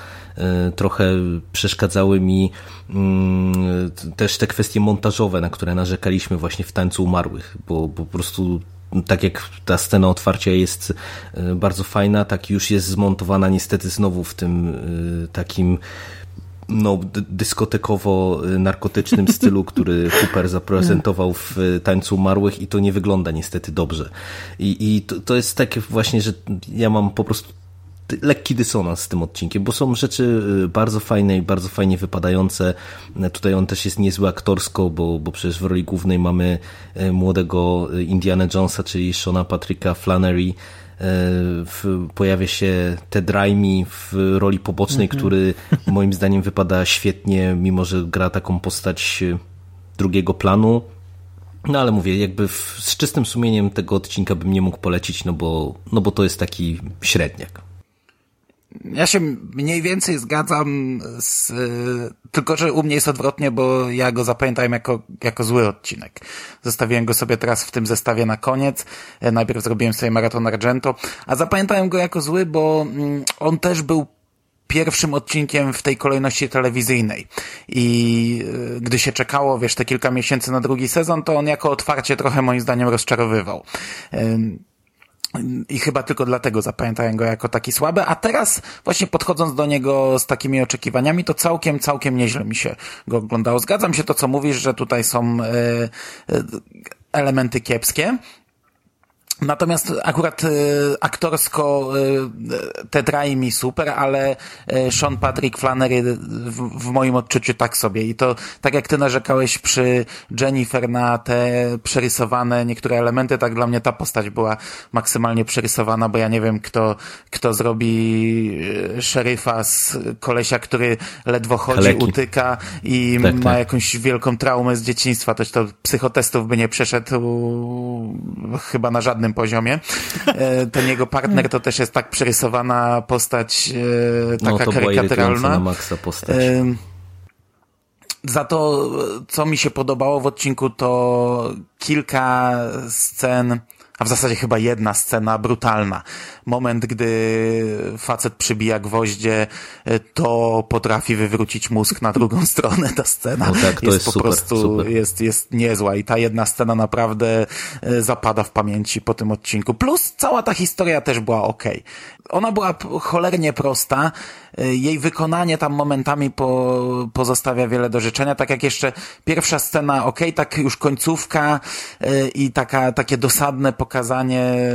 Trochę przeszkadzały mi mm, też te kwestie montażowe, na które narzekaliśmy właśnie w Tańcu Umarłych, bo, bo po prostu tak jak ta scena otwarcia jest e, bardzo fajna, tak już jest zmontowana niestety znowu w tym e, takim no, dyskotekowo-narkotycznym stylu, który Cooper zaprezentował w Tańcu Umarłych i to nie wygląda niestety dobrze. I, i to, to jest takie właśnie, że ja mam po prostu lekki dysonans z tym odcinkiem, bo są rzeczy y, bardzo fajne i bardzo fajnie wypadające. Tutaj on też jest niezły aktorsko, bo, bo przecież w roli głównej mamy y, młodego y, Indiana Jonesa, czyli Shona Patricka Flannery. W, pojawia się Ted Raimi w roli pobocznej, -hmm. który moim zdaniem wypada świetnie, mimo że gra taką postać drugiego planu. No ale mówię, jakby w, z czystym sumieniem tego odcinka bym nie mógł polecić, no bo, no bo to jest taki średniak. Ja się mniej więcej zgadzam z, tylko że u mnie jest odwrotnie, bo ja go zapamiętałem jako, jako zły odcinek. Zostawiłem go sobie teraz w tym zestawie na koniec. Najpierw zrobiłem sobie maraton Argento, a zapamiętałem go jako zły, bo mm, on też był pierwszym odcinkiem w tej kolejności telewizyjnej. I y, gdy się czekało, wiesz, te kilka miesięcy na drugi sezon, to on jako otwarcie trochę moim zdaniem rozczarowywał. I chyba tylko dlatego zapamiętałem go jako taki słaby, a teraz właśnie podchodząc do niego z takimi oczekiwaniami, to całkiem, całkiem nieźle mi się go oglądało. Zgadzam się to, co mówisz, że tutaj są e, e, elementy kiepskie, Natomiast akurat y, aktorsko y, Ted Raimi super, ale y, Sean Patrick Flannery w, w, moim odczuciu tak sobie. I to tak jak ty narzekałeś przy Jennifer na te przerysowane niektóre elementy, tak dla mnie ta postać była maksymalnie przerysowana, bo ja nie wiem kto, kto zrobi szeryfa z kolesia, który ledwo chodzi, Kaleki. utyka i tak, ma tak. jakąś wielką traumę z dzieciństwa. Toś to psychotestów by nie przeszedł chyba na żadnym poziomie. E, ten jego partner to też jest tak przerysowana postać, e, taka no, karykaturalna. na maksa postać. E, za to, co mi się podobało w odcinku, to kilka scen a w zasadzie chyba jedna scena brutalna. Moment, gdy facet przybija gwoździe, e, to potrafi wywrócić mózg na drugą stronę. Ta scena no tak, jest, jest, po super, prostu super. Jest, jest niezła i ta jedna scena naprawdę e, zapada w pamięci po tym odcinku. Plus cała ta historia też była ok. Ona była cholernie prosta. E, jej wykonanie tam momentami po, pozostawia wiele do życzenia. Tak jak jeszcze pierwsza scena ok, tak już końcówka i taka, takie dosadne pokazanie e,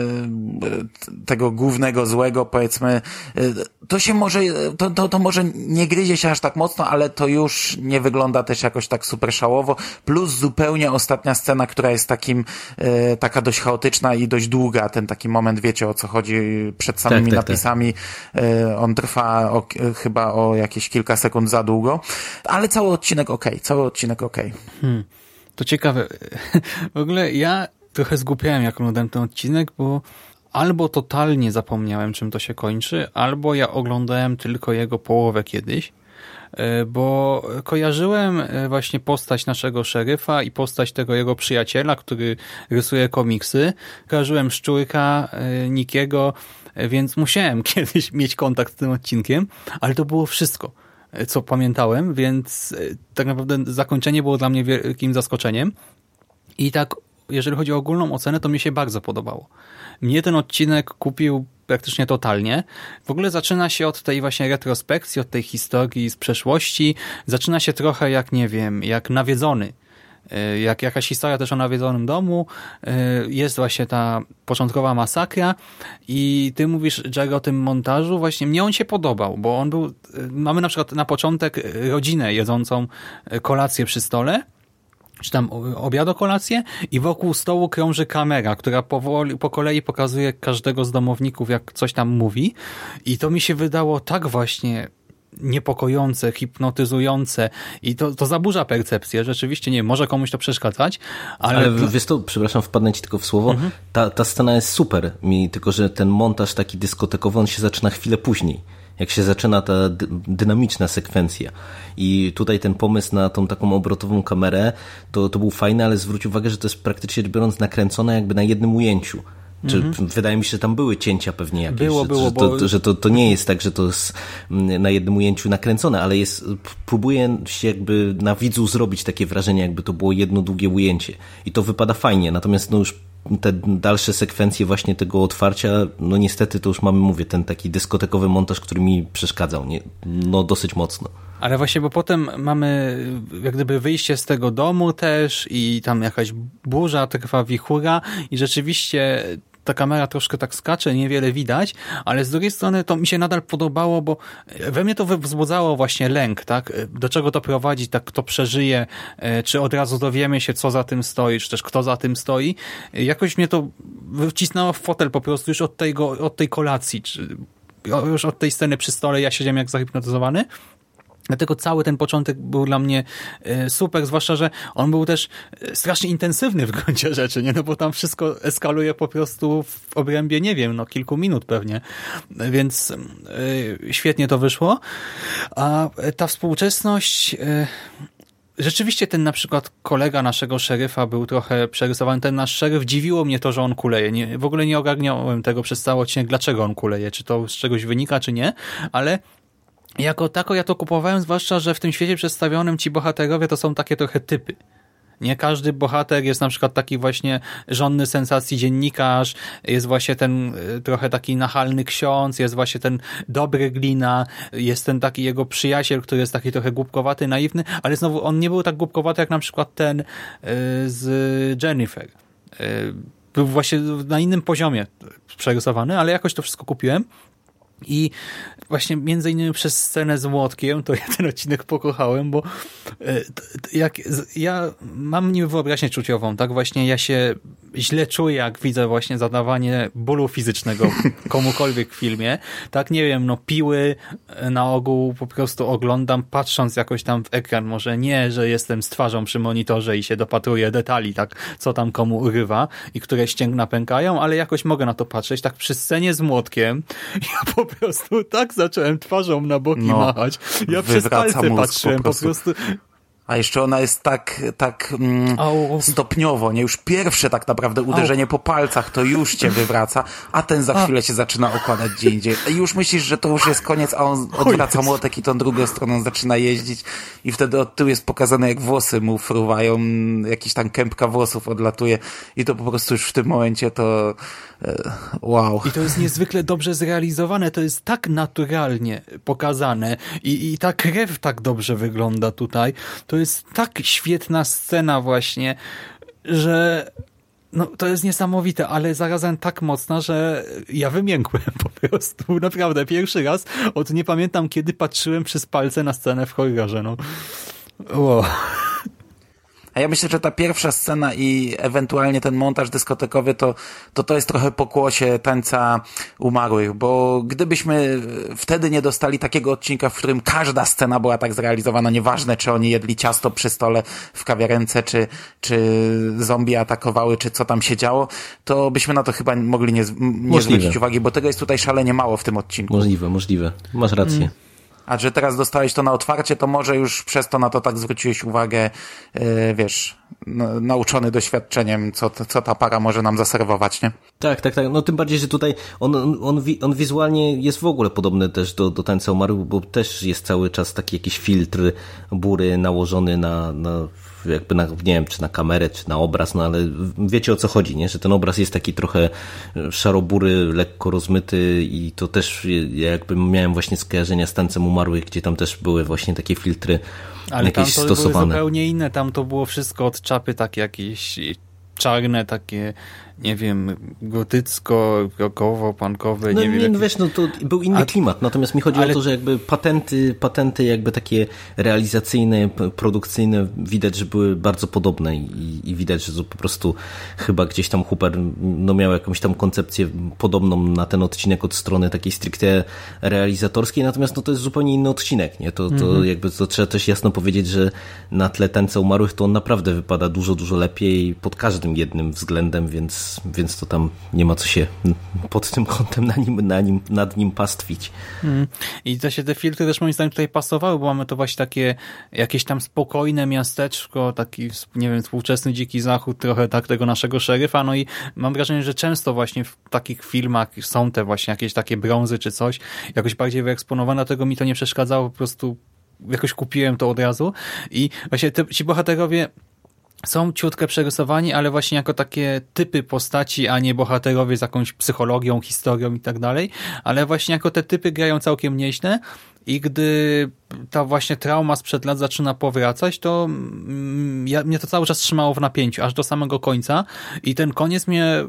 tego głównego złego, powiedzmy, e, to się może, to, to, to może nie gryzie się aż tak mocno, ale to już nie wygląda też jakoś tak super szałowo, plus zupełnie ostatnia scena, która jest takim, e, taka dość chaotyczna i dość długa, ten taki moment, wiecie o co chodzi, przed samymi tak, tak. napisami, on trwa o, chyba o jakieś kilka sekund za długo, ale cały odcinek ok, cały odcinek ok. Hmm. To ciekawe. W ogóle ja trochę zgłupiałem, jak oglądałem ten odcinek, bo albo totalnie zapomniałem, czym to się kończy, albo ja oglądałem tylko jego połowę kiedyś, e, bo kojarzyłem e, właśnie postać naszego szeryfa i postać tego jego przyjaciela, który rysuje komiksy. Kojarzyłem Szczurka, e, Nikiego, więc musiałem kiedyś mieć kontakt z tym odcinkiem, ale to było wszystko co pamiętałem, więc tak naprawdę zakończenie było dla mnie wielkim zaskoczeniem. I tak jeżeli chodzi o ogólną ocenę, to mi się bardzo podobało. Mnie ten odcinek kupił praktycznie totalnie. W ogóle zaczyna się od tej właśnie retrospekcji, od tej historii z przeszłości. Zaczyna się trochę jak, nie wiem, jak nawiedzony. E, jak jakaś historia też o nawiedzonym domu, e, jest właśnie ta początkowa masakra i ty mówisz, Jerry, o tym montażu, właśnie mnie on się podobał, bo on był, e, mamy na przykład na początek rodzinę jedzącą kolację przy stole czy tam obiad kolację i wokół stołu krąży kamera, która powoli, po kolei pokazuje każdego z domowników, jak coś tam mówi. I to mi się wydało tak właśnie niepokojące, hipnotyzujące i to, to zaburza percepcję. Rzeczywiście, nie może komuś to przeszkadzać, ale... Ale wiesz to, przepraszam, wpadnę ci tylko w słowo, mhm. ta, ta scena jest super, mi, tylko że ten montaż taki dyskotekowy, on się zaczyna chwilę później jak się zaczyna ta dynamiczna sekwencja. I tutaj ten pomysł na tą taką obrotową kamerę, to, to był fajny, ale zwróć uwagę, że to jest praktycznie biorąc nakręcone jakby na jednym ujęciu. Czy, mhm. Wydaje mi się, że tam były cięcia pewnie jakieś. Było, że, było, że, to, że to, to nie jest tak, że to jest na jednym ujęciu nakręcone, ale jest, próbuje się jakby na widzu zrobić takie wrażenie, jakby to było jedno długie ujęcie. I to wypada fajnie, natomiast no już te dalsze sekwencje właśnie tego otwarcia, no niestety to już mamy, mówię, ten taki dyskotekowy montaż, który mi przeszkadzał, nie, no dosyć mocno. Ale właśnie, bo potem mamy jak gdyby wyjście z tego domu też i tam jakaś burza, trwa wichura i rzeczywiście ta kamera troszkę tak skacze, niewiele widać, ale z drugiej strony to mi się nadal podobało, bo we mnie to wzbudzało właśnie lęk, tak? Do czego to prowadzi, tak kto przeżyje, e, czy od razu dowiemy się, co za tym stoi, czy też kto za tym stoi. Jakoś mnie to wcisnęło w fotel po prostu już od, tego, od tej kolacji, czy już od tej sceny przy stole ja siedziałem jak zahipnotyzowany Dlatego cały ten początek był dla mnie e, super, zwłaszcza, że on był też e, strasznie intensywny w gruncie rzeczy, nie? No bo tam wszystko eskaluje po prostu w obrębie, nie wiem, no kilku minut pewnie. Więc yy, świetnie to wyszło. A ta współczesność... Rzeczywiście ten na przykład kolega naszego szeryfa był trochę przerysowany. Ten nasz szeryf dziwiło mnie to, że on kuleje. Nie, w ogóle nie ogarniałem tego przez cały odcinek, dlaczego on kuleje. Czy to z czegoś wynika, czy nie. Ale jako tako ja to kupowałem, zwłaszcza, że w tym świecie przedstawionym ci bohaterowie to są takie trochę typy. Nie każdy bohater jest na przykład taki właśnie żonny sensacji dziennikarz, jest właśnie ten y, trochę taki nachalny ksiądz, jest właśnie ten dobry glina, jest ten taki jego przyjaciel, który jest taki trochę głupkowaty, naiwny, ale znowu on nie był tak głupkowaty jak na przykład ten y, z Jennifer. Y, był właśnie na innym poziomie przerysowany, ale jakoś to wszystko kupiłem. I właśnie między innymi przez scenę z młotkiem, to ja ten odcinek pokochałem, bo e, jak ja mam niby wyobraźnię czuciową, tak? Właśnie ja się źle czuję, jak widzę właśnie zadawanie bólu fizycznego komukolwiek w filmie, tak nie wiem, no piły na ogół po prostu oglądam, patrząc jakoś tam w ekran, może nie, że jestem z twarzą przy monitorze i się dopatruję detali, tak, co tam komu urywa i które ścięgna pękają, ale jakoś mogę na to patrzeć, tak przy scenie z młotkiem, ja po prostu tak zacząłem twarzą na boki no, machać. Ja przez palce patrzyłem po prostu. po prostu. A jeszcze ona jest tak, tak mm, stopniowo, nie? Już pierwsze tak naprawdę uderzenie po palcach to już cię wywraca, a ten za chwilę się zaczyna okładać gdzie indziej. I już myślisz, że to już jest koniec, a on odwraca młotek i tą drugą stroną zaczyna jeździć i wtedy od tyłu jest pokazane, jak włosy mu fruwają, jakiś tam kępka włosów odlatuje i to po prostu już w tym momencie to e, wow. I to jest niezwykle dobrze zrealizowane, to jest tak naturalnie pokazane i, i ta krew tak dobrze wygląda tutaj. To jest tak świetna scena właśnie, że no to jest niesamowite, ale zarazem tak mocna, że ja wymiękłem po prostu. Naprawdę, pierwszy raz od nie pamiętam kiedy patrzyłem przez palce na scenę w horrorze. No. Wow. A ja myślę, że ta pierwsza scena i ewentualnie ten montaż dyskotekowy to to, to jest trochę pokłosie tańca umarłych, bo gdybyśmy wtedy nie dostali takiego odcinka, w którym każda scena była tak zrealizowana, nieważne czy oni jedli ciasto przy stole w kawiarence, czy, czy zombie atakowały, czy co tam się działo, to byśmy na to chyba mogli nie, nie zwrócić uwagi, bo tego jest tutaj szalenie mało w tym odcinku. Możliwe, możliwe. Masz rację. Mm. A że teraz dostałeś to na otwarcie, to może już przez to na to tak zwróciłeś uwagę, yy, wiesz, no, nauczony doświadczeniem, co, co ta para może nam zaserwować, nie? Tak, tak, tak. No tym bardziej, że tutaj on, on, on, on wizualnie jest w ogóle podobny też do, do tańca umarłych, bo też jest cały czas taki jakiś filtr bury nałożony na, na jakby na, nie wiem, czy na kamerę, czy na obraz, no ale wiecie o co chodzi, nie? Że ten obraz jest taki trochę szarobury, lekko rozmyty i to też ja jakby miałem właśnie skojarzenia z tancem umarłych, gdzie tam też były właśnie takie filtry ale jakieś tam to stosowane. były zupełnie inne, tam to było wszystko od czapy takie jakieś czarne, takie nie wiem, gotycko, rokowo, punkowe, no, nie, wiem. Nie, no wiesz, no to był inny A... klimat, natomiast mi chodzi ale... o to, że jakby patenty, patenty jakby takie realizacyjne, produkcyjne widać, że były bardzo podobne i, i widać, że po prostu chyba gdzieś tam Hooper no, miał jakąś tam koncepcję podobną na ten odcinek od strony takiej stricte realizatorskiej, natomiast no to jest zupełnie inny odcinek, nie? To, to mhm. jakby to trzeba też jasno powiedzieć, że na tle Tańca Umarłych to on naprawdę wypada dużo, dużo lepiej pod każdym jednym względem, więc więc, to tam nie ma co się pod tym kątem na nim, na nim, nad nim pastwić. Mm. I to się te filtry też moim zdaniem tutaj pasowały, bo mamy to właśnie takie jakieś tam spokojne miasteczko, taki, nie wiem, współczesny dziki zachód, trochę tak tego naszego szeryfa, no i mam wrażenie, że często właśnie w takich filmach są te właśnie jakieś takie brązy czy coś, jakoś bardziej wyeksponowane, dlatego mi to nie przeszkadzało, po prostu jakoś kupiłem to od razu i właśnie te, ci bohaterowie są ciutkę przerysowani, ale właśnie jako takie typy postaci, a nie bohaterowie z jakąś psychologią, historią i tak dalej, ale właśnie jako te typy grają całkiem nieźle i gdy ta właśnie trauma sprzed lat zaczyna powracać, to mm, ja, mnie to cały czas trzymało w napięciu, aż do samego końca i ten koniec mnie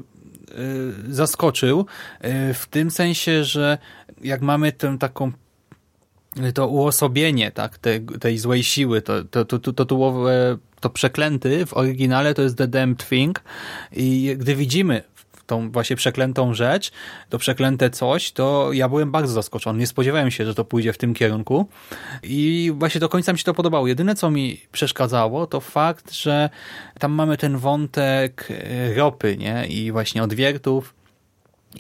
y, zaskoczył y, w tym sensie, że jak mamy tę taką to uosobienie tak, tej, tej złej siły, to, to, to, to, to, to to przeklęty w oryginale to jest The Damned Thing i gdy widzimy tą właśnie przeklętą rzecz, to przeklęte coś, to ja byłem bardzo zaskoczony. Nie spodziewałem się, że to pójdzie w tym kierunku i właśnie do końca mi się to podobało. Jedyne, co mi przeszkadzało, to fakt, że tam mamy ten wątek e, ropy, nie? I właśnie odwiertów,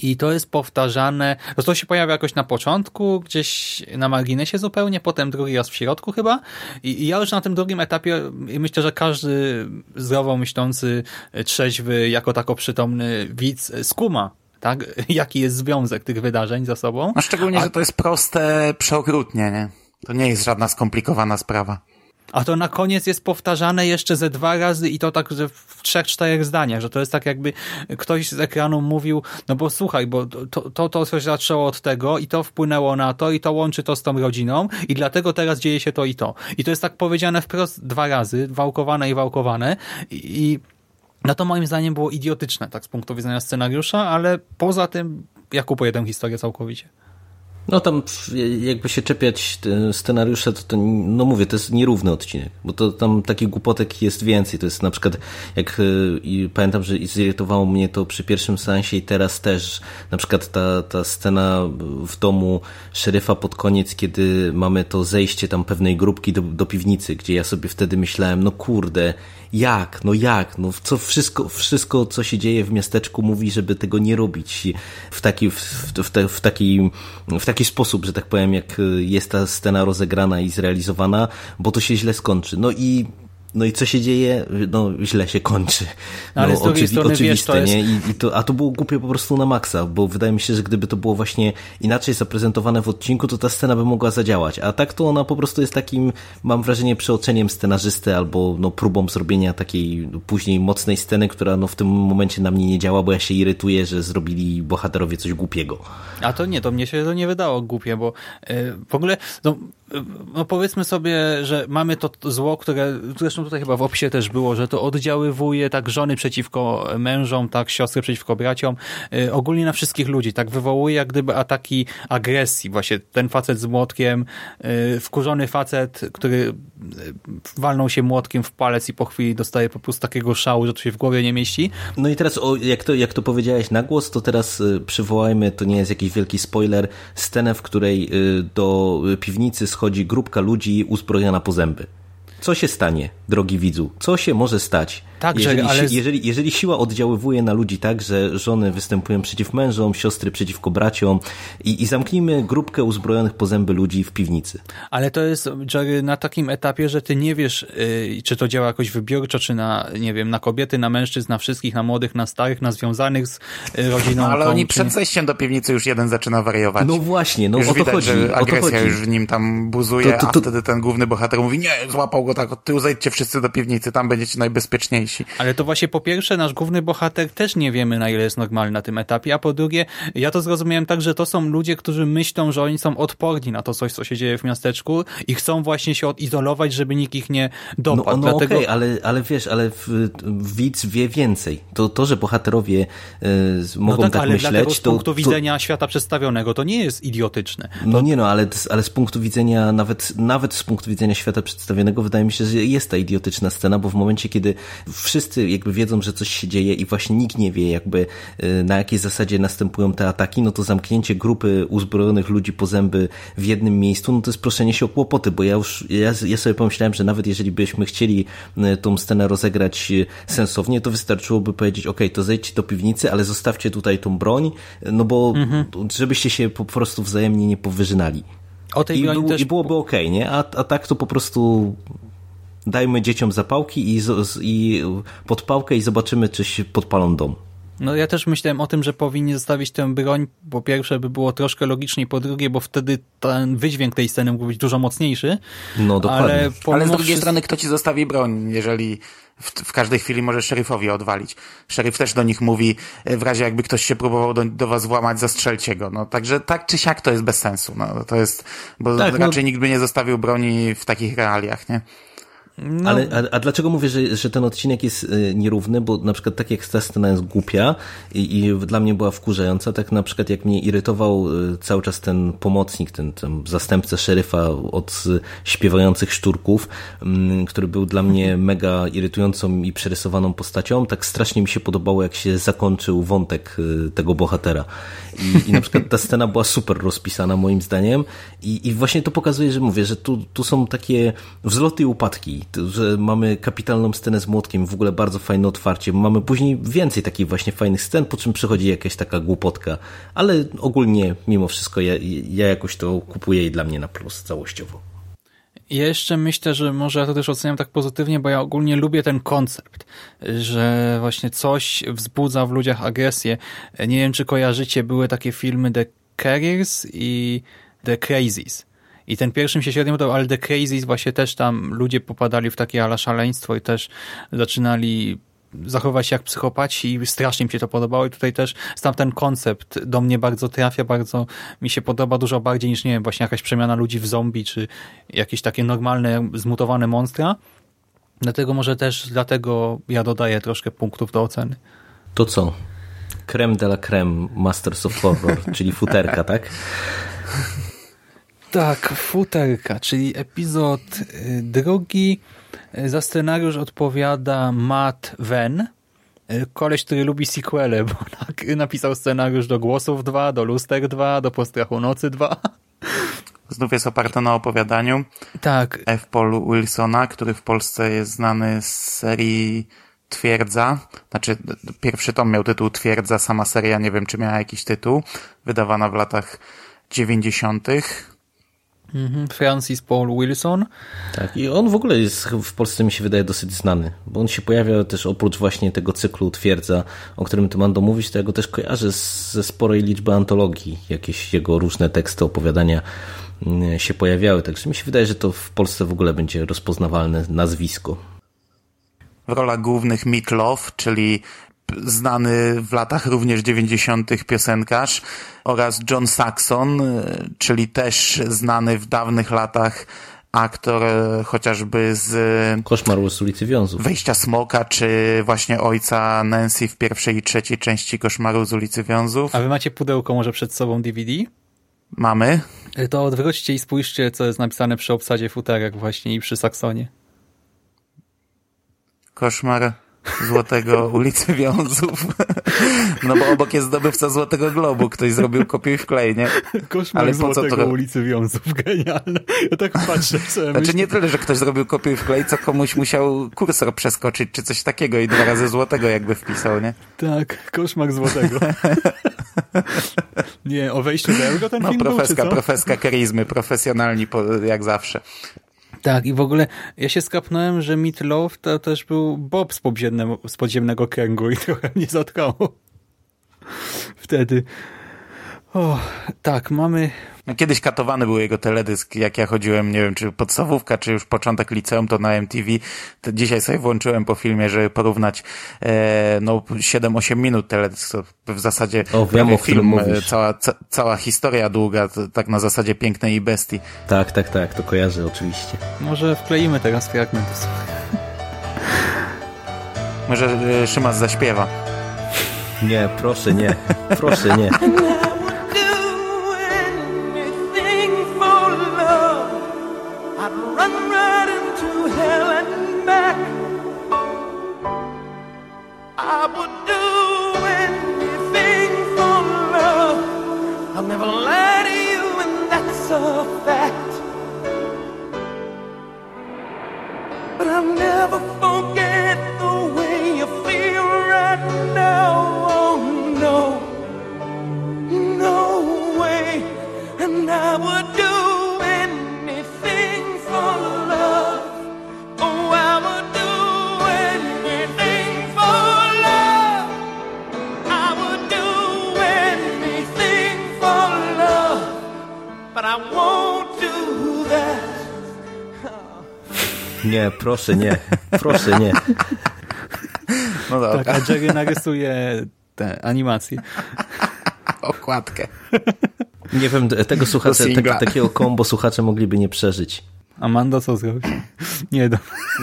i to jest powtarzane, to się pojawia jakoś na początku, gdzieś na marginesie zupełnie, potem drugi raz w środku chyba. I, ja już na tym drugim etapie myślę, że każdy zdrowo myślący, trzeźwy, jako tako przytomny widz skuma tak? Jaki jest związek tych wydarzeń ze sobą. A szczególnie, A... że to jest proste przeokrutnie, nie? To nie jest żadna skomplikowana sprawa. A to na koniec jest powtarzane jeszcze ze dwa razy i to tak, że w trzech, czterech zdaniach, że to jest tak jakby ktoś z ekranu mówił, no bo słuchaj, bo to, to, to coś zaczęło od tego i to wpłynęło na to i to łączy to z tą rodziną i dlatego teraz dzieje się to i to. I to jest tak powiedziane wprost dwa razy, wałkowane i wałkowane i, no to moim zdaniem było idiotyczne, tak z punktu widzenia scenariusza, ale poza tym ja kupuję tę historię całkowicie. No tam jakby się czepiać scenariusze, to, to no mówię, to jest nierówny odcinek, bo to tam takich głupotek jest więcej. To jest na przykład, jak y, i pamiętam, że zirytowało mnie to przy pierwszym sensie i teraz też, na przykład ta, ta scena w domu szeryfa pod koniec, kiedy mamy to zejście tam pewnej grupki do, do piwnicy, gdzie ja sobie wtedy myślałem, no kurde, jak, no jak, no co wszystko, wszystko co się dzieje w miasteczku mówi, żeby tego nie robić w taki, w, w, w, w taki, w taki sposób, że tak powiem, jak jest ta scena rozegrana i zrealizowana, bo to się źle skończy. No i no i co się dzieje? No źle się kończy. No, ale z drugiej strony, oczywiste, wiesz, nie? I, I, to, a to było głupie po prostu na maksa, bo wydaje mi się, że gdyby to było właśnie inaczej zaprezentowane w odcinku, to ta scena by mogła zadziałać. A tak to ona po prostu jest takim, mam wrażenie, przeoczeniem scenarzysty albo no, próbą zrobienia takiej później mocnej sceny, która no, w tym momencie na mnie nie działa, bo ja się irytuję, że zrobili bohaterowie coś głupiego. A to nie, to mnie się to nie wydało głupie, bo yy, w ogóle no, no powiedzmy sobie, że mamy to zło, które zresztą tutaj chyba w opisie też było, że to oddziaływuje tak żony przeciwko mężom, tak siostry przeciwko braciom, y, ogólnie na wszystkich ludzi, tak wywołuje jak gdyby ataki agresji. Właśnie ten facet z młotkiem, y, wkurzony facet, który y, walnął się młotkiem w palec i po chwili dostaje po prostu takiego szału, że to się w głowie nie mieści. No i teraz, o, jak, to, jak to powiedziałeś na głos, to teraz przywołajmy, to nie jest jakiś wielki spoiler, scenę, w której do piwnicy schodzi grupka ludzi uzbrojona po zęby. Co się stanie, drogi widzu? Co się może stać? Tak, jeżeli, że, ale... jeżeli, jeżeli siła oddziaływuje na ludzi tak, że żony występują przeciw mężom, siostry przeciwko braciom i, i zamknijmy grupkę uzbrojonych po zęby ludzi w piwnicy. Ale to jest, Jerry, na takim etapie, że ty nie wiesz, yy, czy to działa jakoś wybiorczo, czy na, nie wiem, na kobiety, na mężczyzn, na wszystkich, na młodych, na starych, na związanych z y, rodziną. No, ale tą, oni czy... przed zejściem do piwnicy już jeden zaczyna wariować. No właśnie, no już o to widać, chodzi. że agresja o to chodzi. już w nim tam buzuje, To- to- to- a wtedy ten główny bohater mówi, nie, złapał go tak od tyłu, zejdźcie wszyscy do piwnicy, tam będziecie najbezpieczniejsi. Ale to właśnie po pierwsze, nasz główny bohater też nie wiemy, na ile jest normalny na tym etapie, a po drugie, ja to zrozumiałem tak, że to są ludzie, którzy myślą, że oni są odporni na to coś, co się dzieje w miasteczku i chcą właśnie się odizolować, żeby nikt ich nie No, dopadł. no Dlatego... okej, ale, ale wiesz, ale w, widz wie więcej. To, to że bohaterowie y, mogą no tak, tak ale myśleć, dlatego z to, punktu to, widzenia świata przedstawionego to nie jest idiotyczne. No nie no, ale, ale z punktu widzenia, nawet, nawet z punktu widzenia świata przedstawionego, wydaje mi się, że jest ta idiotyczna scena, bo w momencie, kiedy wszyscy jakby wiedzą, że coś się dzieje i właśnie nikt nie wie jakby y, na jakiej zasadzie następują te ataki, no to zamknięcie grupy uzbrojonych ludzi po zęby w jednym miejscu, no to jest proszenie się o kłopoty, bo ja już, ja, ja sobie pomyślałem, że nawet jeżeli byśmy chcieli y, tą scenę rozegrać y, sensownie, to wystarczyłoby powiedzieć, ok, to zejdźcie do piwnicy, ale zostawcie tutaj tą broń, no bo żebyście się po prostu wzajemnie nie powyżynali. O tej I, był, też I byłoby okej, nie? A, a tak to po prostu dajmy dzieciom zapałki i, i podpałkę i zobaczymy, czy się podpalą dom. No ja też myślałem o tym, że powinni zostawić tę broń, po pierwsze by było troszkę logiczniej, po drugie, bo wtedy ten wydźwięk tej sceny mógł być dużo mocniejszy. No, dokładnie. Ale, Ale z drugiej wszystko- strony, kto ci zostawi broń, jeżeli w, w każdej chwili może szeryfowi odwalić. Szeryf też do nich mówi, e, w razie jakby ktoś się próbował do, do was włamać, zastrzelcie go. No, także tak czy siak to jest bez sensu. No, to jest, bo Tak, no- raczej nikt by nie zostawił broni w takich realiach, nie? No, Ale, a, a dlaczego mówię, że, że ten odcinek jest y, nierówny? Bo na przykład tak jak ta scena jest głupia i, i dla mnie była wkurzająca, tak na przykład jak mnie irytował y, cały czas ten pomocnik, ten, ten zastępca szeryfa od y, śpiewających szturków, mm, który był dla mnie mega irytującą i przerysowaną postacią, tak strasznie mi się podobało, jak się zakończył wątek tego bohatera. I, I na przykład ta scena była super rozpisana moim zdaniem i, i właśnie to pokazuje, że mówię, że tu, tu są takie wzloty i upadki, że mamy kapitalną scenę z młotkiem, w ogóle bardzo fajne otwarcie, mamy później więcej takich właśnie fajnych scen, po czym przychodzi jakaś taka głupotka, ale ogólnie mimo wszystko ja, ja jakoś to kupuję i dla mnie na plus całościowo. Ja jeszcze myślę, że może ja to też oceniam tak pozytywnie, bo ja ogólnie lubię ten koncept, że właśnie coś wzbudza w ludziach agresję. Nie wiem, czy kojarzycie, były takie filmy The Carriers i The Crazies. I ten pierwszy mi się średnio podobał, ale The Crazies właśnie też tam ludzie popadali w takie ala szaleństwo i też zaczynali zachowywać się jak psychopaci i strasznie mi się to podobało i tutaj też sam ten koncept do mnie bardzo trafia, bardzo mi się podoba dużo bardziej niż, nie wiem, właśnie jakaś przemiana ludzi w zombie, czy jakieś takie normalne, zmutowane monstra. Dlatego może też dlatego ja dodaję troszkę punktów do oceny. To co? Creme de la creme Masters of Horror, czyli futerka, tak? Tak, futerka, czyli epizod y, drugi. Y, Za scenariusz odpowiada Matt Wen, y, koleś, który lubi sequele, bo napisał scenariusz do Głosów 2, do Luster 2, do Postrachu Nocy 2. Znów jest oparte na opowiadaniu Tak, F. Paul Wilsona, który w Polsce jest znany z serii Twierdza. Znaczy, pierwszy tom miał tytuł Twierdza, sama seria nie wiem, czy miała jakiś tytuł. Wydawana w latach 90. mhm, Francis Paul Wilson. Tak, i on w ogóle jest w Polsce mi się wydaje dosyć znany, bo on się pojawia też oprócz właśnie tego cyklu Twierdza, o którym ty Mando mówisz, to ja go też kojarzę ze sporej liczby antologii, jakieś jego różne teksty, opowiadania mm, się pojawiały, także mi się wydaje, że to w Polsce w ogóle będzie rozpoznawalne nazwisko. W rolach głównych Meat Love, czyli znany w latach również 90. piosenkarz oraz John Saxon, y, czyli też znany w dawnych latach aktor e, chociażby z Koszmar z ulicy Wiązów. Wejścia Smoka, czy właśnie ojca Nancy w pierwszej i trzeciej części Koszmaru z ulicy Wiązów. A wy macie pudełko może przed sobą DVD? Mamy. To odwróćcie i spójrzcie, co jest napisane przy obsadzie futerek właśnie i przy Saksonie. Koszmar Złotego ulicy Wiązów. No bo obok jest zdobywca Złotego Globu. Ktoś zrobił kopiuj w klej, nie? Koszmar Ale po co to- ulicy Wiązów. Genialne. Ja tak patrzę sobie. Znaczy myślę, nie tyle, że ktoś zrobił kopiuj w klej, co komuś musiał kursor przeskoczyć, czy coś takiego i dwa razy Złotego jakby wpisał, nie? Tak, koszmar Złotego. nie, o wejściu do euro ten No film był, profeska, co? profeska karizmy, profesjonalni po, jak zawsze. Tak, i w ogóle ja się skapnąłem, że Meat Loaf to też był Bob z, podziemnego, z podziemnego kręgu i trochę mnie zatkało. Wtedy. O, tak, mamy... No, kiedyś katowany był jego teledysk, jak ja chodziłem, nie wiem, czy podstawówka, czy już początek liceum, to na MTV. To dzisiaj sobie włączyłem po filmie, żeby porównać e, no 7-8 minut teledysk. To w zasadzie O, wiem, film, e, cała, ca, cała historia długa, to, tak na zasadzie pięknej i bestii. Tak, tak, tak, to kojarzę oczywiście. Może wkleimy teraz fragment. Może e, Szymas zaśpiewa. Nie, proszę nie, proszę nie. I would do anything for love. I'll never lie to you, and that's a fact. But I'll never forget the way you feel right now. Oh no no way. And I would do Nie, proszę nie, proszę nie. No dobra, Tak, a Jerry narysuje te animacje. okładkę. Nie wiem, tego słuchacze, tak, takiego kombo słuchacze mogliby nie przeżyć. Amanda co zrobi? Nie, do...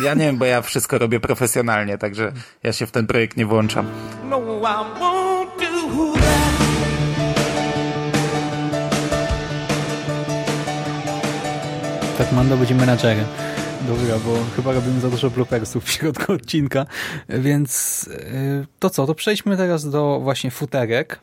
Ja nie wiem, bo ja wszystko robię profesjonalnie, także ja się w ten projekt nie włączam. No, I won't do that. Tak, Mando będzie menadżerem. Dobra, bo chyba robimy za dużo bloopersów w środku odcinka, więc yy, to co, to przejdźmy teraz do właśnie futerek.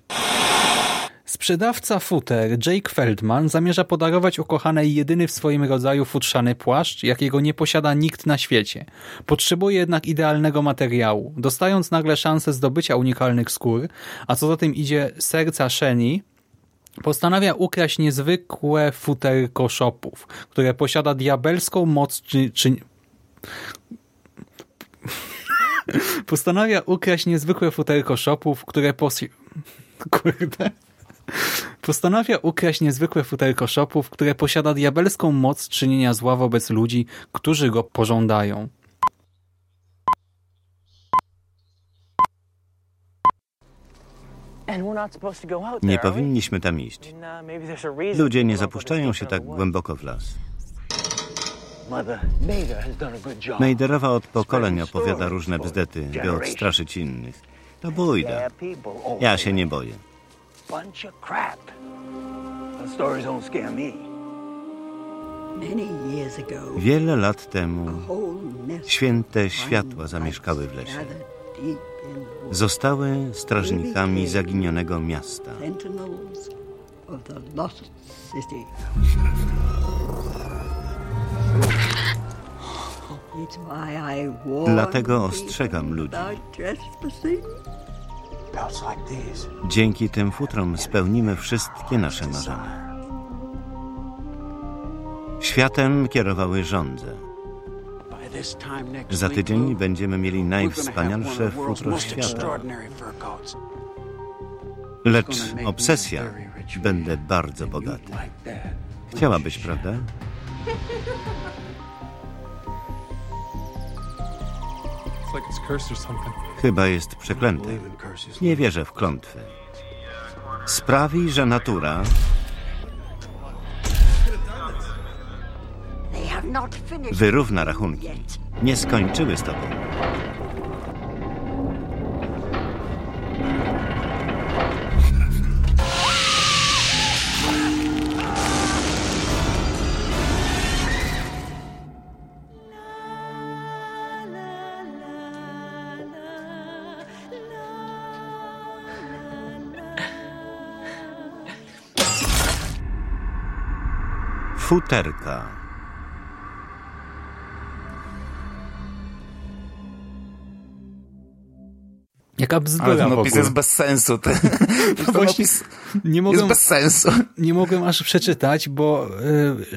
Sprzedawca futer Jake Feldman zamierza podarować ukochanej jedyny w swoim rodzaju futrzany płaszcz, jakiego nie posiada nikt na świecie. Potrzebuje jednak idealnego materiału. Dostając nagle szansę zdobycia unikalnych skór, a co za tym idzie serca Sheni, postanawia ukraść niezwykłe futerko shopów, które posiada diabelską moc czy... czy... Postanawia ukraść niezwykłe futerko shopów, które posi... Kurde... Postanawia ukraść niezwykłe futerko shopów, które posiada diabelską moc czynienia zła wobec ludzi, którzy go pożądają. Nie powinniśmy tam iść. Ludzie nie zapuszczają się tak głęboko w las. Mejderowa od pokoleń opowiada różne bzdety, by odstraszyć innych. To bójda. Ja się nie boję. Wiele lat temu święte światła zamieszkały w lesie. Zostały strażnikami zaginionego miasta. Dlatego ostrzegam ludzi. Dzięki tym futrom spełnimy wszystkie nasze marzenia. Światem kierowały żądze. Za tydzień będziemy mieli najwspanialsze futro świata. Lecz obsesja, będę bardzo bogaty. Chciałabyś, prawda? Chyba jest przeklęty. Nie wierzę w klątwy. Sprawi, że natura Wyrówna rachunki. Nie skończyły z tobą. Futerka. Jaka Ale bzdura ten w opis jest bez sensu. Ten, ten właśnie opis Nie jest mogłem, bez sensu. nie mogłem aż przeczytać, bo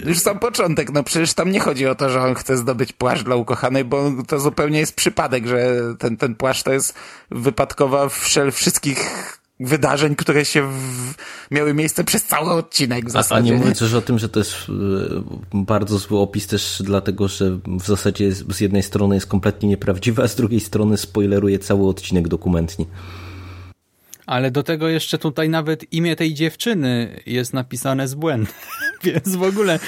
y, Już sam początek, no przecież tam nie chodzi o to, że on chce zdobyć płaszcz dla ukochanej, bo to zupełnie jest przypadek, że ten, ten płaszcz to jest wypadkowa wszel wszystkich wydarzeń, które się w, miały miejsce przez cały odcinek w A, zasadzie. a nie mówiąc już o tym, że to jest e, bardzo zły opis też dlatego, że w zasadzie jest, z jednej strony jest kompletnie nieprawdziwy, a z drugiej strony spoileruje cały odcinek dokumentnie. Ale do tego jeszcze tutaj nawet imię tej dziewczyny jest napisane z błędem. Więc w ogóle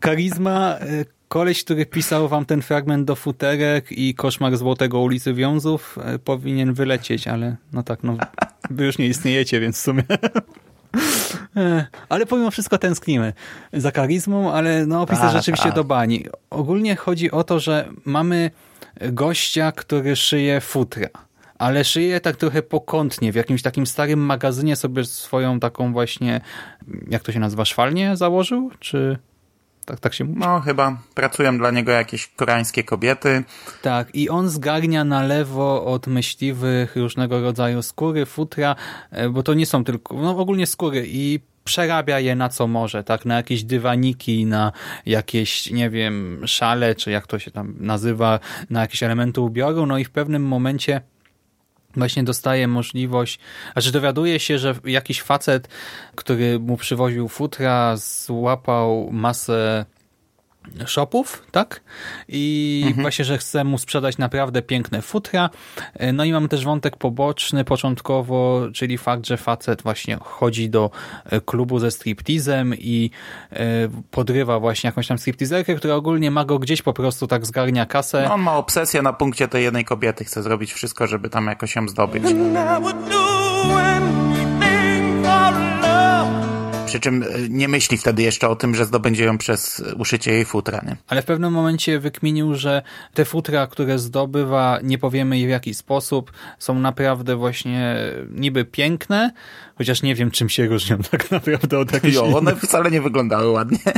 karizma, y, koleś, który pisał wam ten fragment do futerek i koszmar Złotego ulicy Wiązów y, powinien wylecieć, ale no tak, no wy już nie istniejecie, więc w sumie... E, Ale pomimo wszystko tęsknimy za karizmą, ale no opis Tak, jest rzeczywiście tak. do bani. Ogólnie chodzi o to, że mamy gościa, który szyje futra ale szyje tak trochę pokątnie. W jakimś takim starym magazynie sobie swoją taką właśnie, jak to się nazywa, szwalnię założył? Czy tak, tak się mówi? No chyba pracują dla niego jakieś koreańskie kobiety. Tak, i on zgarnia na lewo od myśliwych różnego rodzaju skóry, futra, e, bo to nie są tylko, no ogólnie skóry i przerabia je na co może, tak, na jakieś dywaniki, na jakieś, nie wiem, szale, czy jak to się tam nazywa, na jakieś elementy ubioru, no i w pewnym momencie właśnie dostaje możliwość, że dowiaduje się, że jakiś facet, który mu przywoził futra, złapał masę shopów, tak? I właśnie, że chce mu sprzedać naprawdę piękne futra. No i mamy też wątek poboczny początkowo, czyli fakt, że facet właśnie chodzi do e, klubu ze striptizem i e, podrywa właśnie jakąś tam striptizerkę, która ogólnie ma go gdzieś po prostu tak zgarnia kasę. No, on ma obsesję na punkcie tej jednej kobiety, chce zrobić wszystko, żeby tam jakoś ją zdobyć. I Przy czym y, nie myśli wtedy jeszcze o tym, że zdobędzie ją przez uszycie jej futra, nie? Ale w pewnym momencie wykminił, że te futra, które zdobywa, nie powiemy w jaki sposób, są naprawdę właśnie niby piękne, chociaż nie wiem czym się różnią tak naprawdę od jakichś Jo, one wcale nie wyglądały ładnie.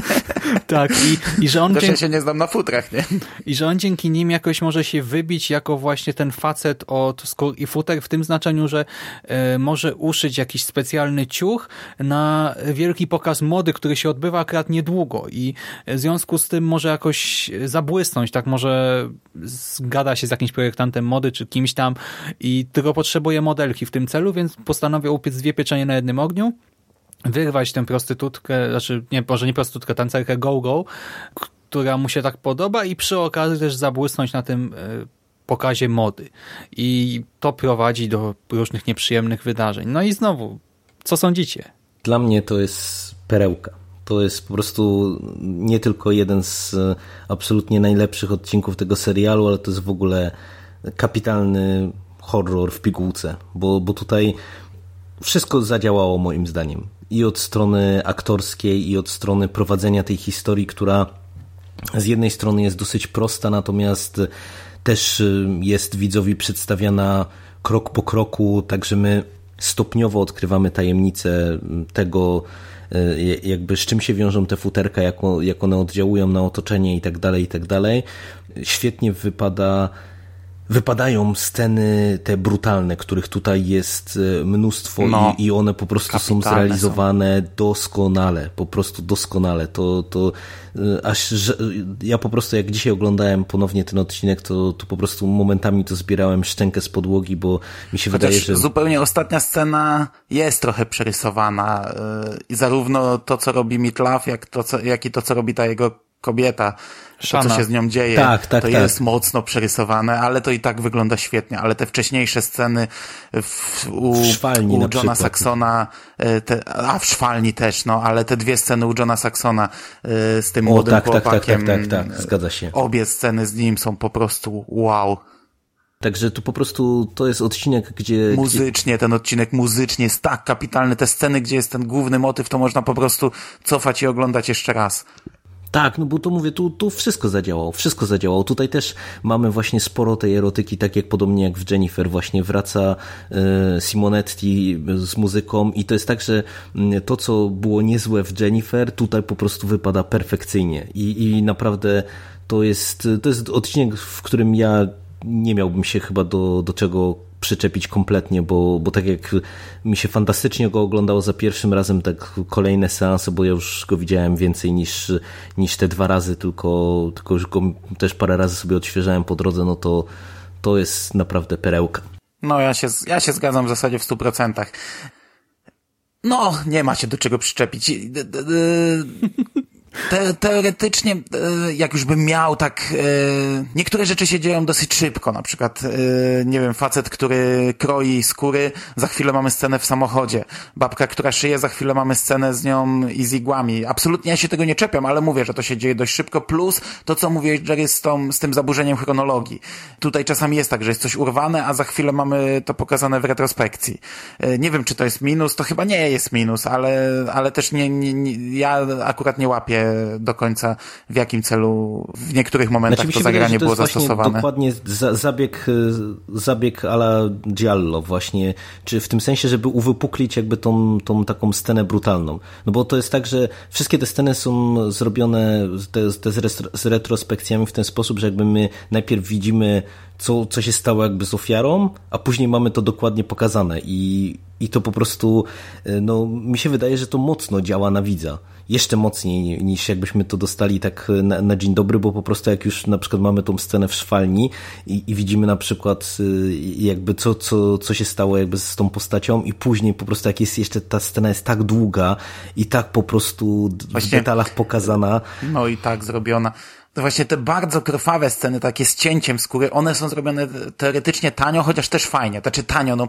Tak, i, i, że on Też ja dzięki, się nie znam na futrach, nie? I że on dzięki nim jakoś może się wybić jako właśnie ten facet od skór i futer w tym znaczeniu, że e, może uszyć jakiś specjalny ciuch na wielki pokaz mody, który się odbywa akurat niedługo i w związku z tym może jakoś zabłysnąć, tak może zgada się z jakimś projektantem mody czy kimś tam i tylko potrzebuje modelki w tym celu, więc postanawia upiec dwie pieczenie na jednym ogniu wyrwać tę prostytutkę, znaczy nie, może nie prostytutkę, tancerkę go-go, która mu się tak podoba i przy okazji też zabłysnąć na tym e, pokazie mody. I to prowadzi do różnych nieprzyjemnych wydarzeń. No i znowu, co sądzicie? Dla mnie to jest perełka. To jest po prostu nie tylko jeden z e, absolutnie najlepszych odcinków tego serialu, ale to jest w ogóle kapitalny horror w pigułce, bo, bo tutaj wszystko zadziałało moim zdaniem. I od strony aktorskiej, i od strony prowadzenia tej historii, która z jednej strony jest dosyć prosta, natomiast też y, jest widzowi przedstawiana krok po kroku, tak że my stopniowo odkrywamy tajemnicę tego, y, jakby z czym się wiążą te futerka, jak, jak one oddziałują na otoczenie i tak dalej, i tak dalej. Świetnie wypada wypadają sceny te brutalne, których tutaj jest e, mnóstwo No, i, i one po prostu są zrealizowane doskonale, po prostu doskonale. To, to e, aż że, ja po prostu jak dzisiaj oglądałem ponownie ten odcinek, to, to po prostu momentami to zbierałem szczękę z podłogi, bo mi się wydaje, Chociaż że zupełnie ostatnia scena jest trochę przerysowana yy, i zarówno to, co robi Mitlaf, jak, to, co, jak i to, co robi ta jego kobieta, to co się z nią dzieje, Tak, tak, to tak. jest mocno przerysowane, ale to i tak wygląda świetnie, ale te wcześniejsze sceny w, u, W szwalni u na Johna przykład. Saxona, e, te, a w szwalni też, no, ale te dwie sceny u Johna Saxona e, z tym O, młodym tak, tak, tak, chłopakiem, tak, tak, tak, zgadza się. obie sceny z nim są po prostu wow. Także tu po prostu to jest odcinek, gdzie... gdzie Muzycznie, ten odcinek muzycznie jest tak kapitalny, te sceny, gdzie jest ten główny motyw, to można po prostu cofać i oglądać jeszcze raz. Tak, no bo tu mówię, tu, tu wszystko zadziałało, wszystko zadziałało. Tutaj też mamy właśnie sporo tej erotyki, tak jak podobnie jak w Jennifer, właśnie wraca e, Simonetti z muzyką i to jest tak, że mm, to, co było niezłe w Jennifer, tutaj po prostu wypada perfekcyjnie i, i naprawdę to jest, to jest odcinek, w którym ja nie miałbym się chyba do, do czego przyczepić kompletnie, bo, bo tak jak mi się fantastycznie go oglądało za pierwszym razem, tak kolejne seanse, bo ja już go widziałem więcej niż, niż te dwa razy, tylko, tylko już go też parę razy sobie odświeżałem po drodze, no to to jest naprawdę perełka. No, ja się, ja się zgadzam w zasadzie w stu procentach. No, nie ma się do czego przyczepić. Te, teoretycznie, e, jak już bym miał tak, e, niektóre rzeczy się dzieją dosyć szybko, na przykład, e, nie wiem, facet, który kroi skóry, za chwilę mamy scenę w samochodzie, babka, która szyje, za chwilę mamy scenę z nią i z igłami. Absolutnie ja się tego nie czepiam, ale mówię, że to się dzieje dość szybko, plus to, co mówiłeś, Jerry, z, tą, z tym zaburzeniem chronologii. Tutaj czasami jest tak, że jest coś urwane, a za chwilę mamy to pokazane w retrospekcji. Nie wiem, czy to jest minus, to chyba nie jest minus, ale, ale też nie, nie, nie, ja akurat nie łapię do końca w jakim celu w niektórych momentach Znaczy, to wydaje, zagranie że to było zastosowane. dokładnie za, zabieg, e, zabieg ala Giallo właśnie, czy w tym sensie, żeby uwypuklić jakby tą, tą taką scenę brutalną. No bo to jest tak, że wszystkie te sceny są zrobione te, te z, z retrospekcjami w ten sposób, że jakby my najpierw widzimy co, co się stało jakby z ofiarą, a później mamy to dokładnie pokazane i, i to po prostu, e, no mi się wydaje, że to mocno działa na widza jeszcze mocniej niż jakbyśmy to dostali tak na, na dzień dobry, bo po prostu jak już na przykład mamy tą scenę w szwalni i, i widzimy na przykład y, jakby co, co, co się stało jakby z tą postacią i później po prostu jak jest jeszcze ta scena jest tak długa i tak po prostu w Właśnie- detalach pokazana. No i tak zrobiona. To właśnie te bardzo krwawe sceny, takie z cięciem skóry, one są zrobione teoretycznie tanio, chociaż też fajnie. Znaczy tanio, no.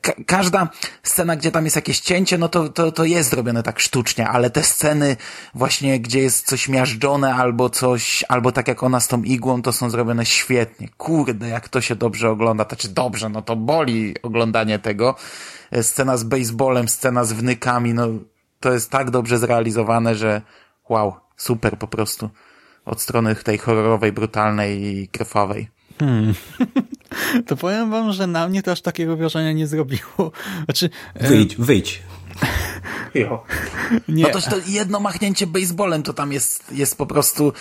Ka każda scena, gdzie tam jest jakieś cięcie, no to, to, to jest zrobione tak sztucznie, ale te sceny właśnie, gdzie jest coś miażdżone albo coś, albo tak jak ona z tą igłą, to są zrobione świetnie. Kurde, jak to się dobrze ogląda. Znaczy dobrze, no to boli oglądanie tego. E, Scena z baseballem, scena z wnykami, no to jest tak dobrze zrealizowane, że wow, super po prostu. Od strony tej horrorowej, brutalnej i krwawej. To powiem wam, że na mnie to aż takiego wrażenia nie zrobiło. Znaczy, e, Wyjdź, wyjdź. Jo. nie, No to, to jedno machnięcie baseballem to tam jest, jest po prostu...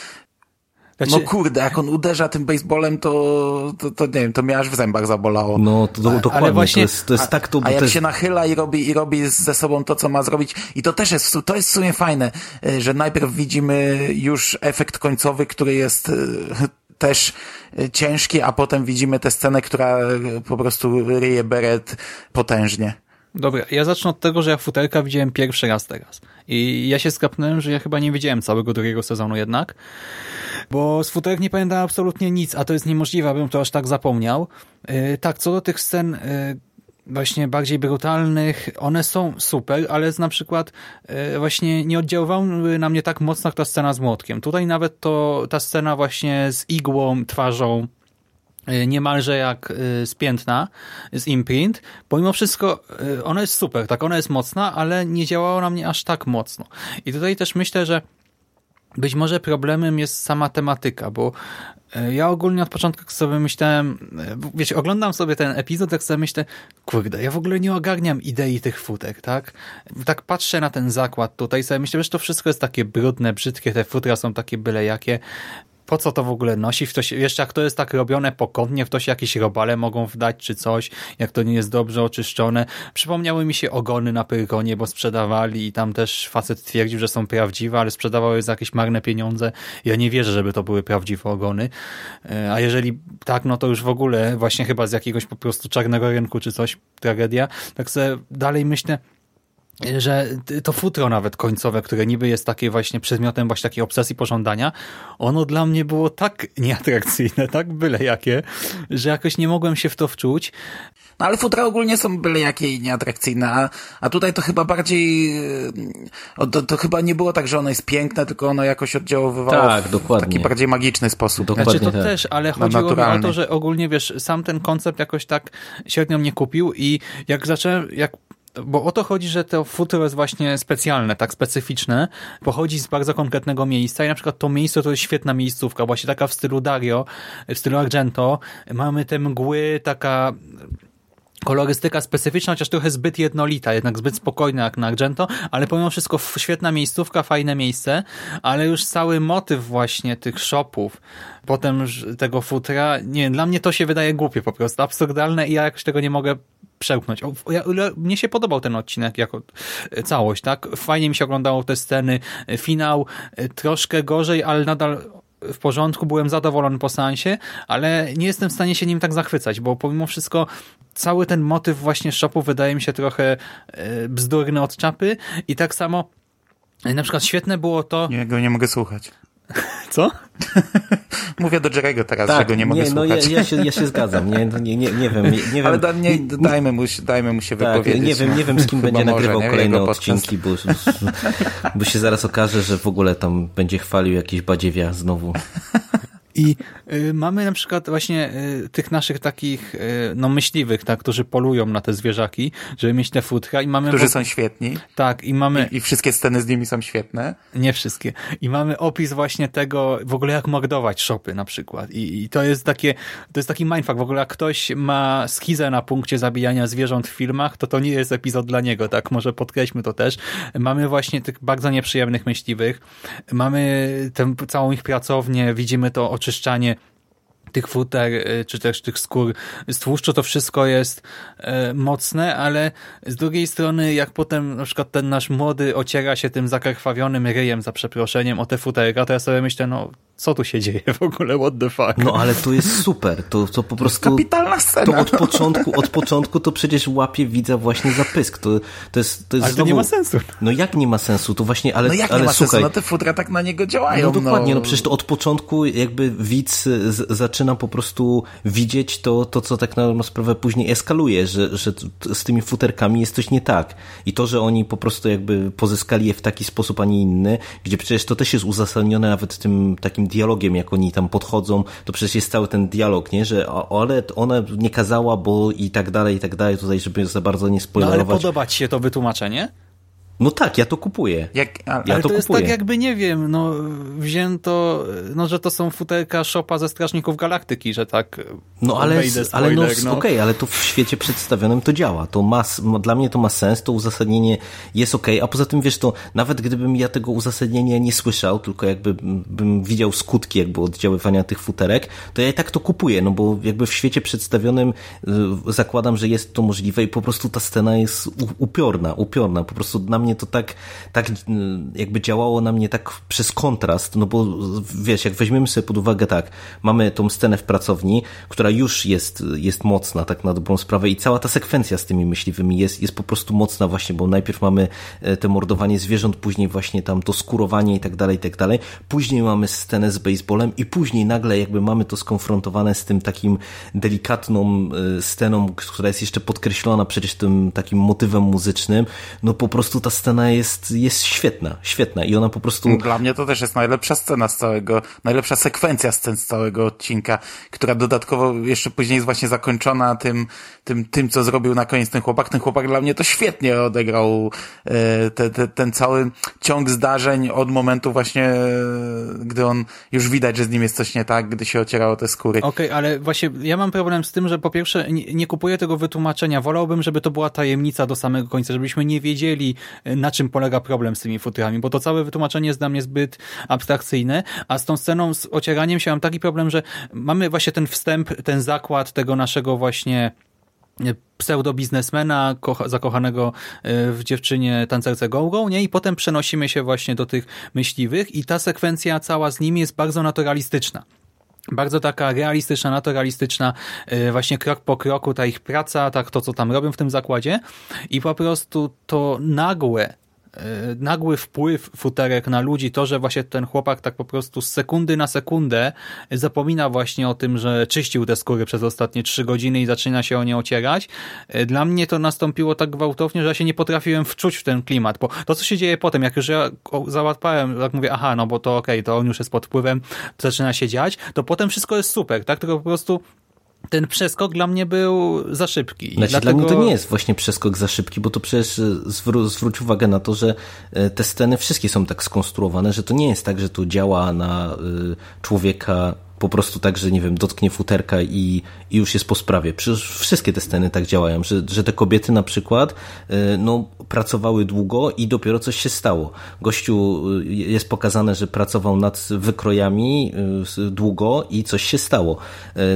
znaczy, No kurde, jak on uderza tym baseballem, to, to, to nie wiem, to mnie aż w zębach zabolało. No to, to dokładnie, właśnie- to jest, to jest tak to, A jak to jest, się nachyla i robi, i robi ze sobą to, co ma zrobić. I to też jest, to jest w sumie fajne, y, że najpierw widzimy już efekt końcowy, który jest y, też y, ciężki, a potem widzimy tę scenę, która po prostu ryje beret potężnie. Dobra, ja zacznę od tego, że ja futerka widziałem pierwszy raz teraz. I ja się skapnąłem, że ja chyba nie widziałem całego drugiego sezonu jednak. Bo z futerek nie pamiętam absolutnie nic, a to jest niemożliwe, abym to aż tak zapomniał. Yy, tak, co do tych scen yy, właśnie bardziej brutalnych, one są super, ale na przykład yy, właśnie nie oddziaływały na mnie tak mocno jak ta scena z młotkiem. Tutaj nawet to ta scena właśnie z igłą, twarzą, y, niemalże jak y, z piętna, z imprint. Pomimo wszystko y, ona jest super, tak, ona jest mocna, ale nie działała na mnie aż tak mocno. I tutaj też myślę, że być może problemem jest sama tematyka, bo y, ja ogólnie od początku jak sobie myślałem, y, wiecie, oglądam sobie ten epizod, tak sobie myślę, kurde, ja w ogóle nie ogarniam idei tych futek, tak? Tak patrzę na ten zakład tutaj, sobie myślę, że to wszystko jest takie brudne, brzydkie, te futra są takie byle jakie po co to w ogóle nosi? W to się, jeszcze jak to jest tak robione pokątnie, w to się jakieś robale mogą wdać czy coś, jak to nie jest dobrze oczyszczone. Przypomniały mi się ogony na Pyrkonie, bo sprzedawali i tam też facet twierdził, że są prawdziwe, ale sprzedawały za jakieś marne pieniądze. Ja nie wierzę, żeby to były prawdziwe ogony. E, A jeżeli tak, no to już w ogóle właśnie chyba z jakiegoś po prostu czarnego rynku czy coś, tragedia. Tak sobie dalej myślę, że to futro nawet końcowe, które niby jest takie właśnie przedmiotem właśnie takiej obsesji pożądania, ono dla mnie było tak nieatrakcyjne, tak byle jakie, że jakoś nie mogłem się w to wczuć. No ale futra ogólnie są byle jakie i nieatrakcyjne, a, a tutaj to chyba bardziej, e, to, to chyba nie było tak, że ono jest piękne, tylko ono jakoś oddziaływało Tak, w dokładnie. taki bardziej magiczny sposób. Dokładnie Znaczy to tak. też, ale No, chodziło mi o naturalny. to, że ogólnie wiesz, sam ten koncept jakoś tak średnio mnie kupił i jak zacząłem, jak bo o to chodzi, że to futro jest właśnie specjalne, tak specyficzne, pochodzi z bardzo konkretnego miejsca i na przykład to miejsce to jest świetna miejscówka, właśnie taka w stylu Dario, w stylu Argento. Mamy te mgły, taka kolorystyka specyficzna, chociaż trochę zbyt jednolita, jednak zbyt spokojna jak na Argento, ale pomimo wszystko świetna miejscówka, fajne miejsce, ale już cały motyw właśnie tych shopów, potem tego futra, nie dla mnie to się wydaje głupie po prostu, absurdalne i ja jakoś tego nie mogę przełknąć. O, ja, mnie się podobał ten odcinek jako e, całość, tak? Fajnie mi się oglądało te sceny, e, finał e, troszkę gorzej, ale nadal w porządku, byłem zadowolony po seansie, ale nie jestem w stanie się nim tak zachwycać, bo pomimo wszystko cały ten motyw właśnie shopu wydaje mi się trochę bzdurny od czapy i tak samo na przykład świetne było to... Nie, go nie mogę słuchać. Co? Mówię do Jerego teraz, Tak, że go nie mogę no ja, słuchać. ja, się, ja się zgadzam, nie, no nie, nie, nie wiem, nie, nie wiem. Ale da, nie, dajmy, mu, się- dajmy mu się Tak, wypowiedzieć. nie wiem, nie wiem z kim Chyba będzie może, nagrywał nie? kolejne odcinki, bo, bo się zaraz okaże, że w ogóle tam będzie chwalił jakiś badziewia znowu. I y, mamy na przykład właśnie y, tych naszych takich y, no myśliwych, tak, którzy polują na te zwierzaki, żeby mieć te futra i mamy... Którzy są świetni Tak, i mamy... i wszystkie sceny z nimi są świetne. Nie wszystkie. I mamy opis właśnie tego, w ogóle jak mordować shopy na przykład. I, I to jest takie, to jest taki mindfuck. W ogóle jak ktoś ma schizę na punkcie zabijania zwierząt w filmach, to to nie jest epizod dla niego, tak? Może podkreślmy to też. Mamy właśnie tych bardzo nieprzyjemnych myśliwych. Mamy tę całą ich pracownię, widzimy to oczyszczanie tych futer, y, czy też tych skór z tłuszczu, to wszystko jest e, mocne, ale z drugiej strony, jak potem na przykład ten nasz młody ociera się tym zakrwawionym ryjem, za przeproszeniem, o te futerka, to ja sobie myślę, no co tu się dzieje w ogóle, what the fuck? No ale to jest super, to, to po prostu... Kapitalna scena. To od początku, od początku to przecież łapie widza właśnie za pysk. To, to jest, to jest Ale to znowu... nie ma sensu. No jak nie ma sensu? To właśnie, ale, No jak ale nie ma słuchaj, sensu, no te futra tak na niego działają. No dokładnie, no przecież to od początku jakby widz z, zaczyna po prostu widzieć to, to co tak na sprawę później eskaluje, że, że z tymi futerkami jest coś nie tak. I to, że oni po prostu jakby pozyskali je w taki sposób, a nie inny, gdzie przecież to też jest uzasadnione nawet tym takim dialogiem, jak oni tam podchodzą, to przecież jest cały ten dialog, nie, że ale ona nie kazała, bo i tak dalej, i tak dalej, tutaj żeby za bardzo nie No ale spoilerować. podoba ci się to wytłumaczenie? No tak, ja to kupuję. Jak, a, Ja ale to to, jest kupuję. tak jakby, nie wiem, no wzięto, no że to są futerka szopa ze Strażników Galaktyki, że tak No ale, wejdę ale no, no. okej, ale to w świecie przedstawionym to działa. To ma, dla mnie to ma sens, to uzasadnienie jest okej, a poza tym wiesz, to nawet gdybym ja tego uzasadnienia nie słyszał, tylko jakby bym widział skutki jakby oddziaływania tych futerek, to ja i tak to kupuję, no bo jakby w świecie przedstawionym y, zakładam, że jest to możliwe i po prostu ta scena jest upiorna, upiorna. Po prostu na mnie to tak, tak y, jakby działało na mnie tak przez kontrast, no bo wiesz, jak weźmiemy sobie pod uwagę tak, mamy tą scenę w pracowni, która już jest, jest mocna, tak na dobrą sprawę i cała ta sekwencja z tymi myśliwymi jest, jest po prostu mocna właśnie, bo najpierw mamy e, te mordowanie zwierząt, później właśnie tam to skurowanie i tak dalej, i tak dalej. Później mamy scenę z baseballem i później nagle jakby mamy to skonfrontowane z tym takim delikatną e, sceną, która jest jeszcze podkreślona przecież tym takim motywem muzycznym. No po prostu ta scena jest, jest świetna, świetna i ona po prostu... Dla mnie to też jest najlepsza scena z całego, najlepsza sekwencja scen z całego odcinka, która dodatkowo jeszcze później jest właśnie zakończona tym, tym, tym co zrobił na koniec ten chłopak. Ten chłopak dla mnie to świetnie odegrał e, te, te, ten cały ciąg zdarzeń od momentu właśnie, e, gdy on już widać, że z nim jest coś nie tak, gdy się ocierało te skóry. Okej, ale właśnie ja mam problem z tym, że po pierwsze nie, nie kupuję tego wytłumaczenia. Wolałbym, żeby to była tajemnica do samego końca, żebyśmy nie wiedzieli, na czym polega problem z tymi futrami, bo to całe wytłumaczenie jest dla mnie zbyt abstrakcyjne, a z tą sceną, z ocieraniem się mam taki problem, że mamy właśnie ten wstęp, ten zakład tego naszego właśnie e, pseudobiznesmena kocha, zakochanego e, w dziewczynie tancerce go-go, nie? I potem przenosimy się właśnie do tych myśliwych i ta sekwencja cała z nimi jest bardzo naturalistyczna. Bardzo taka realistyczna, naturalistyczna, yy, właśnie krok po kroku ta ich praca, tak to, co tam robią w tym zakładzie. I po prostu to nagłe nagły wpływ futerek na ludzi, to, że właśnie ten chłopak tak po prostu z sekundy na sekundę zapomina właśnie o tym, że czyścił te skóry przez ostatnie trzy godziny i zaczyna się o nie ocierać. E, dla mnie to nastąpiło tak gwałtownie, że ja się nie potrafiłem wczuć w ten klimat, bo to, co się dzieje potem, jak już ja załatwałem, jak mówię, aha, no bo to okej, okay, to on już jest pod wpływem, zaczyna się dziać, to potem wszystko jest super, tak? Tylko po prostu ten przeskok dla mnie był za szybki. Znaczy, Dlatego... Dla mnie to nie jest właśnie przeskok za szybki, bo to przecież e, zwró zwróć uwagę na to, że e, te sceny wszystkie są tak skonstruowane, że to nie jest tak, że to działa na y, człowieka po prostu tak, że nie wiem, dotknie futerka i, i już jest po sprawie. Przecież wszystkie te sceny tak działają, że, że te kobiety na przykład y, no, pracowały długo i dopiero coś się stało. Gościu y, jest pokazane, że pracował nad wykrojami y, długo i coś się stało.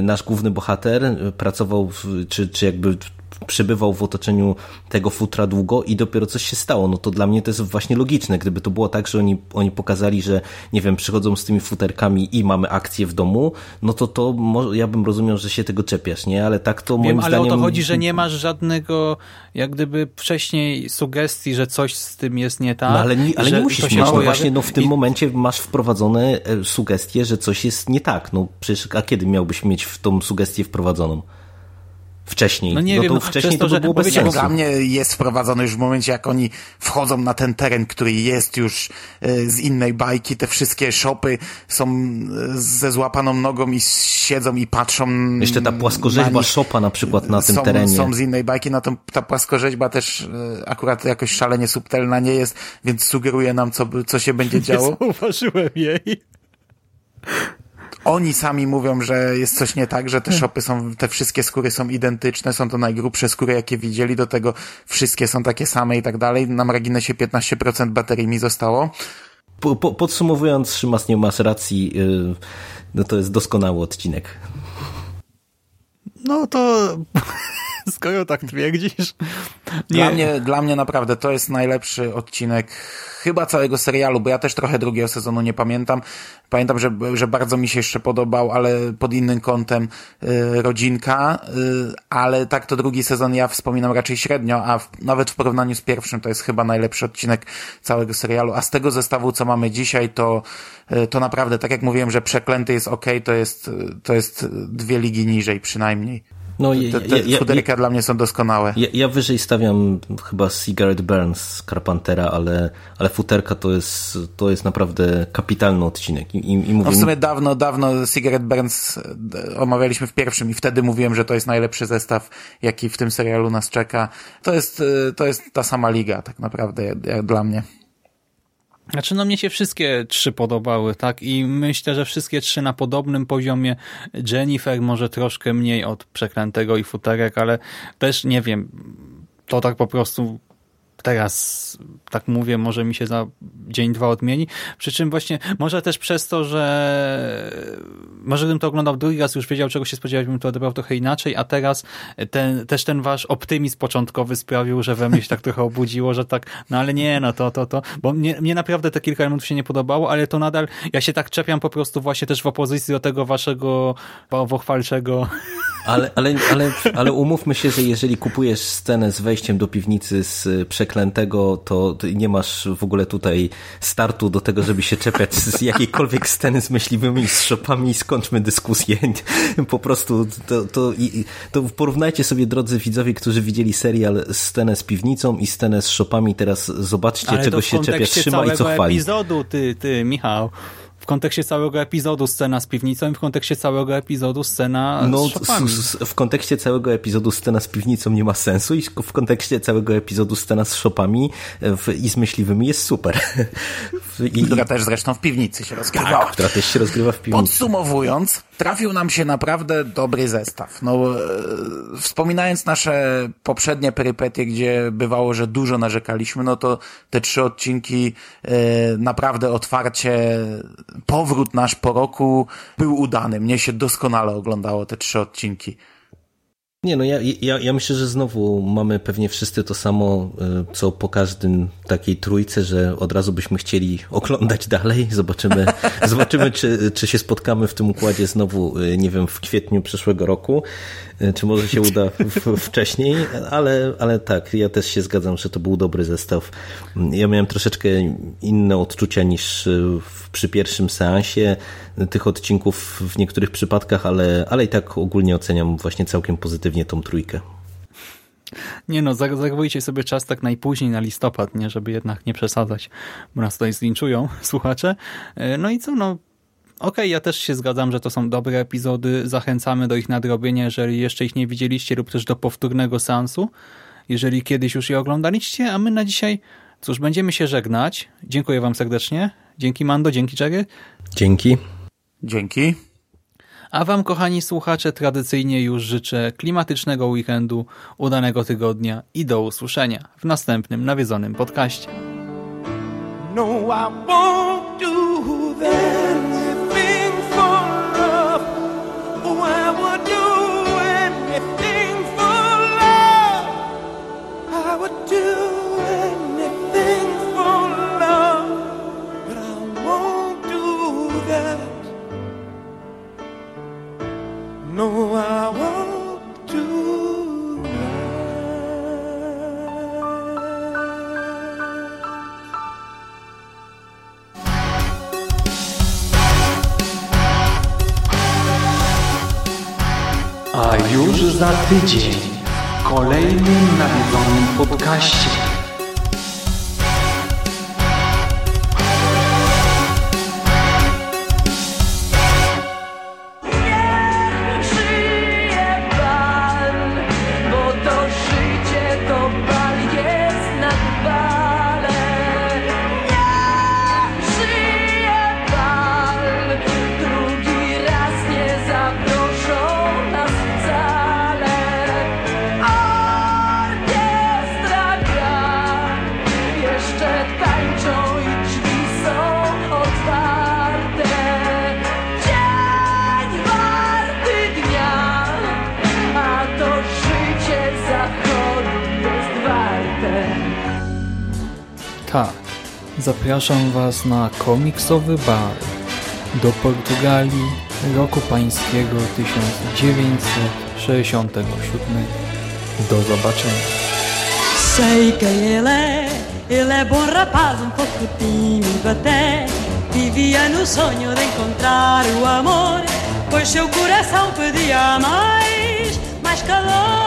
Nasz główny bohater pracował, w, czy, czy jakby przebywał w otoczeniu tego futra długo i dopiero coś się stało. No to dla mnie to jest właśnie logiczne. Gdyby to było tak, że oni, oni pokazali, że nie wiem, przychodzą z tymi futerkami i mamy akcję w domu, no to to ja bym rozumiał, że się tego czepiasz, nie? Ale tak to moim Wiem, ale zdaniem... o to chodzi, że nie masz żadnego jak gdyby wcześniej sugestii, że coś z tym jest nie tak. No ale nie, ale nie musisz mieć. No właśnie no w tym I... momencie masz wprowadzone e, sugestie, że coś jest nie tak. No przecież a kiedy miałbyś mieć w tą sugestię wprowadzoną? Wcześniej. No nie no wiem, to wcześniej to, to by było bez sensu. Dla mnie jest wprowadzone już w momencie, jak oni wchodzą na ten teren, który jest już e, z innej bajki, te wszystkie shopy są e, ze złapaną nogą i siedzą i patrzą. Jeszcze ta płaskorzeźba szopa na przykład na tym są, terenie. Są z innej bajki, no to ta płaskorzeźba też e, akurat jakoś szalenie subtelna nie jest, więc sugeruje nam, co, co się będzie działo. Nie zauważyłem jej oni sami mówią, że jest coś nie tak, że te hmm. shopy są, te wszystkie skóry są identyczne, są to najgrubsze skóry, jakie widzieli, do tego wszystkie są takie same i tak dalej. Na marginesie 15% baterii mi zostało. Po, po, podsumowując, Szymas, nie masz racji, yy, no to jest doskonały odcinek. No to skoro tak twierdzisz. Nie. Dla, mnie, dla mnie naprawdę to jest najlepszy odcinek chyba całego serialu, bo ja też trochę drugiego sezonu nie pamiętam. Pamiętam, że, że bardzo mi się jeszcze podobał, ale pod innym kątem y, rodzinka, y, ale tak to drugi sezon ja wspominam raczej średnio, a w, nawet w porównaniu z pierwszym to jest chyba najlepszy odcinek całego serialu, a z tego zestawu, co mamy dzisiaj, to, y, to naprawdę, tak jak mówiłem, że Przeklęty jest ok, to jest, to jest dwie ligi niżej przynajmniej. No, te, te ja, ja, dla mnie są doskonałe. Ja, ja, wyżej stawiam chyba Cigarette Burns Carpentera, ale, ale futerka to jest, to jest naprawdę kapitalny odcinek. I, i, i mówię... no w sumie dawno, dawno Cigarette Burns e, omawialiśmy w pierwszym i wtedy mówiłem, że to jest najlepszy zestaw, jaki w tym serialu nas czeka. To jest, e, to jest ta sama liga tak naprawdę jak dla mnie. Znaczy, no mnie się wszystkie trzy podobały, tak? I myślę, że wszystkie trzy na podobnym poziomie. Jennifer może troszkę mniej od Przeklętego i Futerek, ale też nie wiem, to tak po prostu teraz tak mówię, może mi się za dzień, dwa odmieni. Przy czym właśnie, może też przez to, że może bym to oglądał drugi raz, już wiedział czego się spodziewać, bym to odebrał trochę inaczej, a teraz ten, też ten wasz optymizm początkowy sprawił, że we mnie się tak trochę obudziło, że tak, no ale nie, no to, to, to, bo mnie, mnie naprawdę te kilka elementów się nie podobało, ale to nadal, ja się tak czepiam po prostu właśnie też w opozycji do tego waszego pochwalczego ale, ale, ale, ale umówmy się, że jeżeli kupujesz scenę z wejściem do piwnicy z przeklętego, to nie masz w ogóle tutaj startu do tego, żeby się czepiać z jakiejkolwiek sceny z myśliwymi, z szopami. Skończmy dyskusję. Po prostu to, to, to porównajcie sobie, drodzy widzowie, którzy widzieli serial, scenę z piwnicą i scenę z szopami. Teraz zobaczcie, ale czego się czepia trzyma i co chwali. epizodu, ty, ty, Michał kontekście całego epizodu scena z piwnicą i w kontekście całego epizodu scena no, z szopami. w kontekście całego epizodu scena z piwnicą nie ma sensu i w kontekście całego epizodu scena z szopami w, i z myśliwymi jest super. I, która też zresztą w piwnicy się rozgrywa. Tak, która też się rozgrywa w piwnicy. Podsumowując, trafił nam się naprawdę dobry zestaw. No, e, wspominając nasze poprzednie perypetie, gdzie bywało, że dużo narzekaliśmy, no to te trzy odcinki e, naprawdę otwarcie powrót nasz po roku był udany. Mnie się doskonale oglądało te trzy odcinki. Nie, no ja, ja, ja myślę, że znowu mamy pewnie wszyscy to samo, y, co po każdym takiej trójce, że od razu byśmy chcieli oglądać dalej. Zobaczymy, zobaczymy czy, czy się spotkamy w tym układzie znowu, y, nie wiem, w kwietniu przyszłego roku, czy może się uda w, wcześniej, ale, ale tak, ja też się zgadzam, że to był dobry zestaw. Ja miałem troszeczkę inne odczucia niż przy pierwszym seansie tych odcinków w niektórych przypadkach, ale, ale i tak ogólnie oceniam właśnie całkiem pozytywnie tą trójkę. Nie no, zachowujcie sobie czas tak najpóźniej na listopad, nie, żeby jednak nie przesadzać, bo nas tutaj zlinczują słuchacze. E, no i co, no Okej, okay, ja też się zgadzam, że to są dobre epizody. Zachęcamy do ich nadrobienia, jeżeli jeszcze ich nie widzieliście, lub też do powtórnego seansu, jeżeli kiedyś już je oglądaliście. A my na dzisiaj, cóż, będziemy się żegnać. Dziękuję Wam serdecznie. Dzięki Mando, dzięki Jerry. Dzięki. Dzięki. A Wam, kochani słuchacze, tradycyjnie już życzę klimatycznego weekendu, udanego tygodnia i do usłyszenia w następnym nawiedzonym podcaście. No, No, I won't do A już za tydzień w kolejnym nawiedzonym podcaście. Zapraszam Was na komiksowy bar do Portugalii roku pańskiego 1967. Do zobaczenia. Sei quem ele é, ele é bom rapaz, um pouco tímido até. Vivia no sonho de encontrar o amor, pois seu coração pedia mais, mais calor.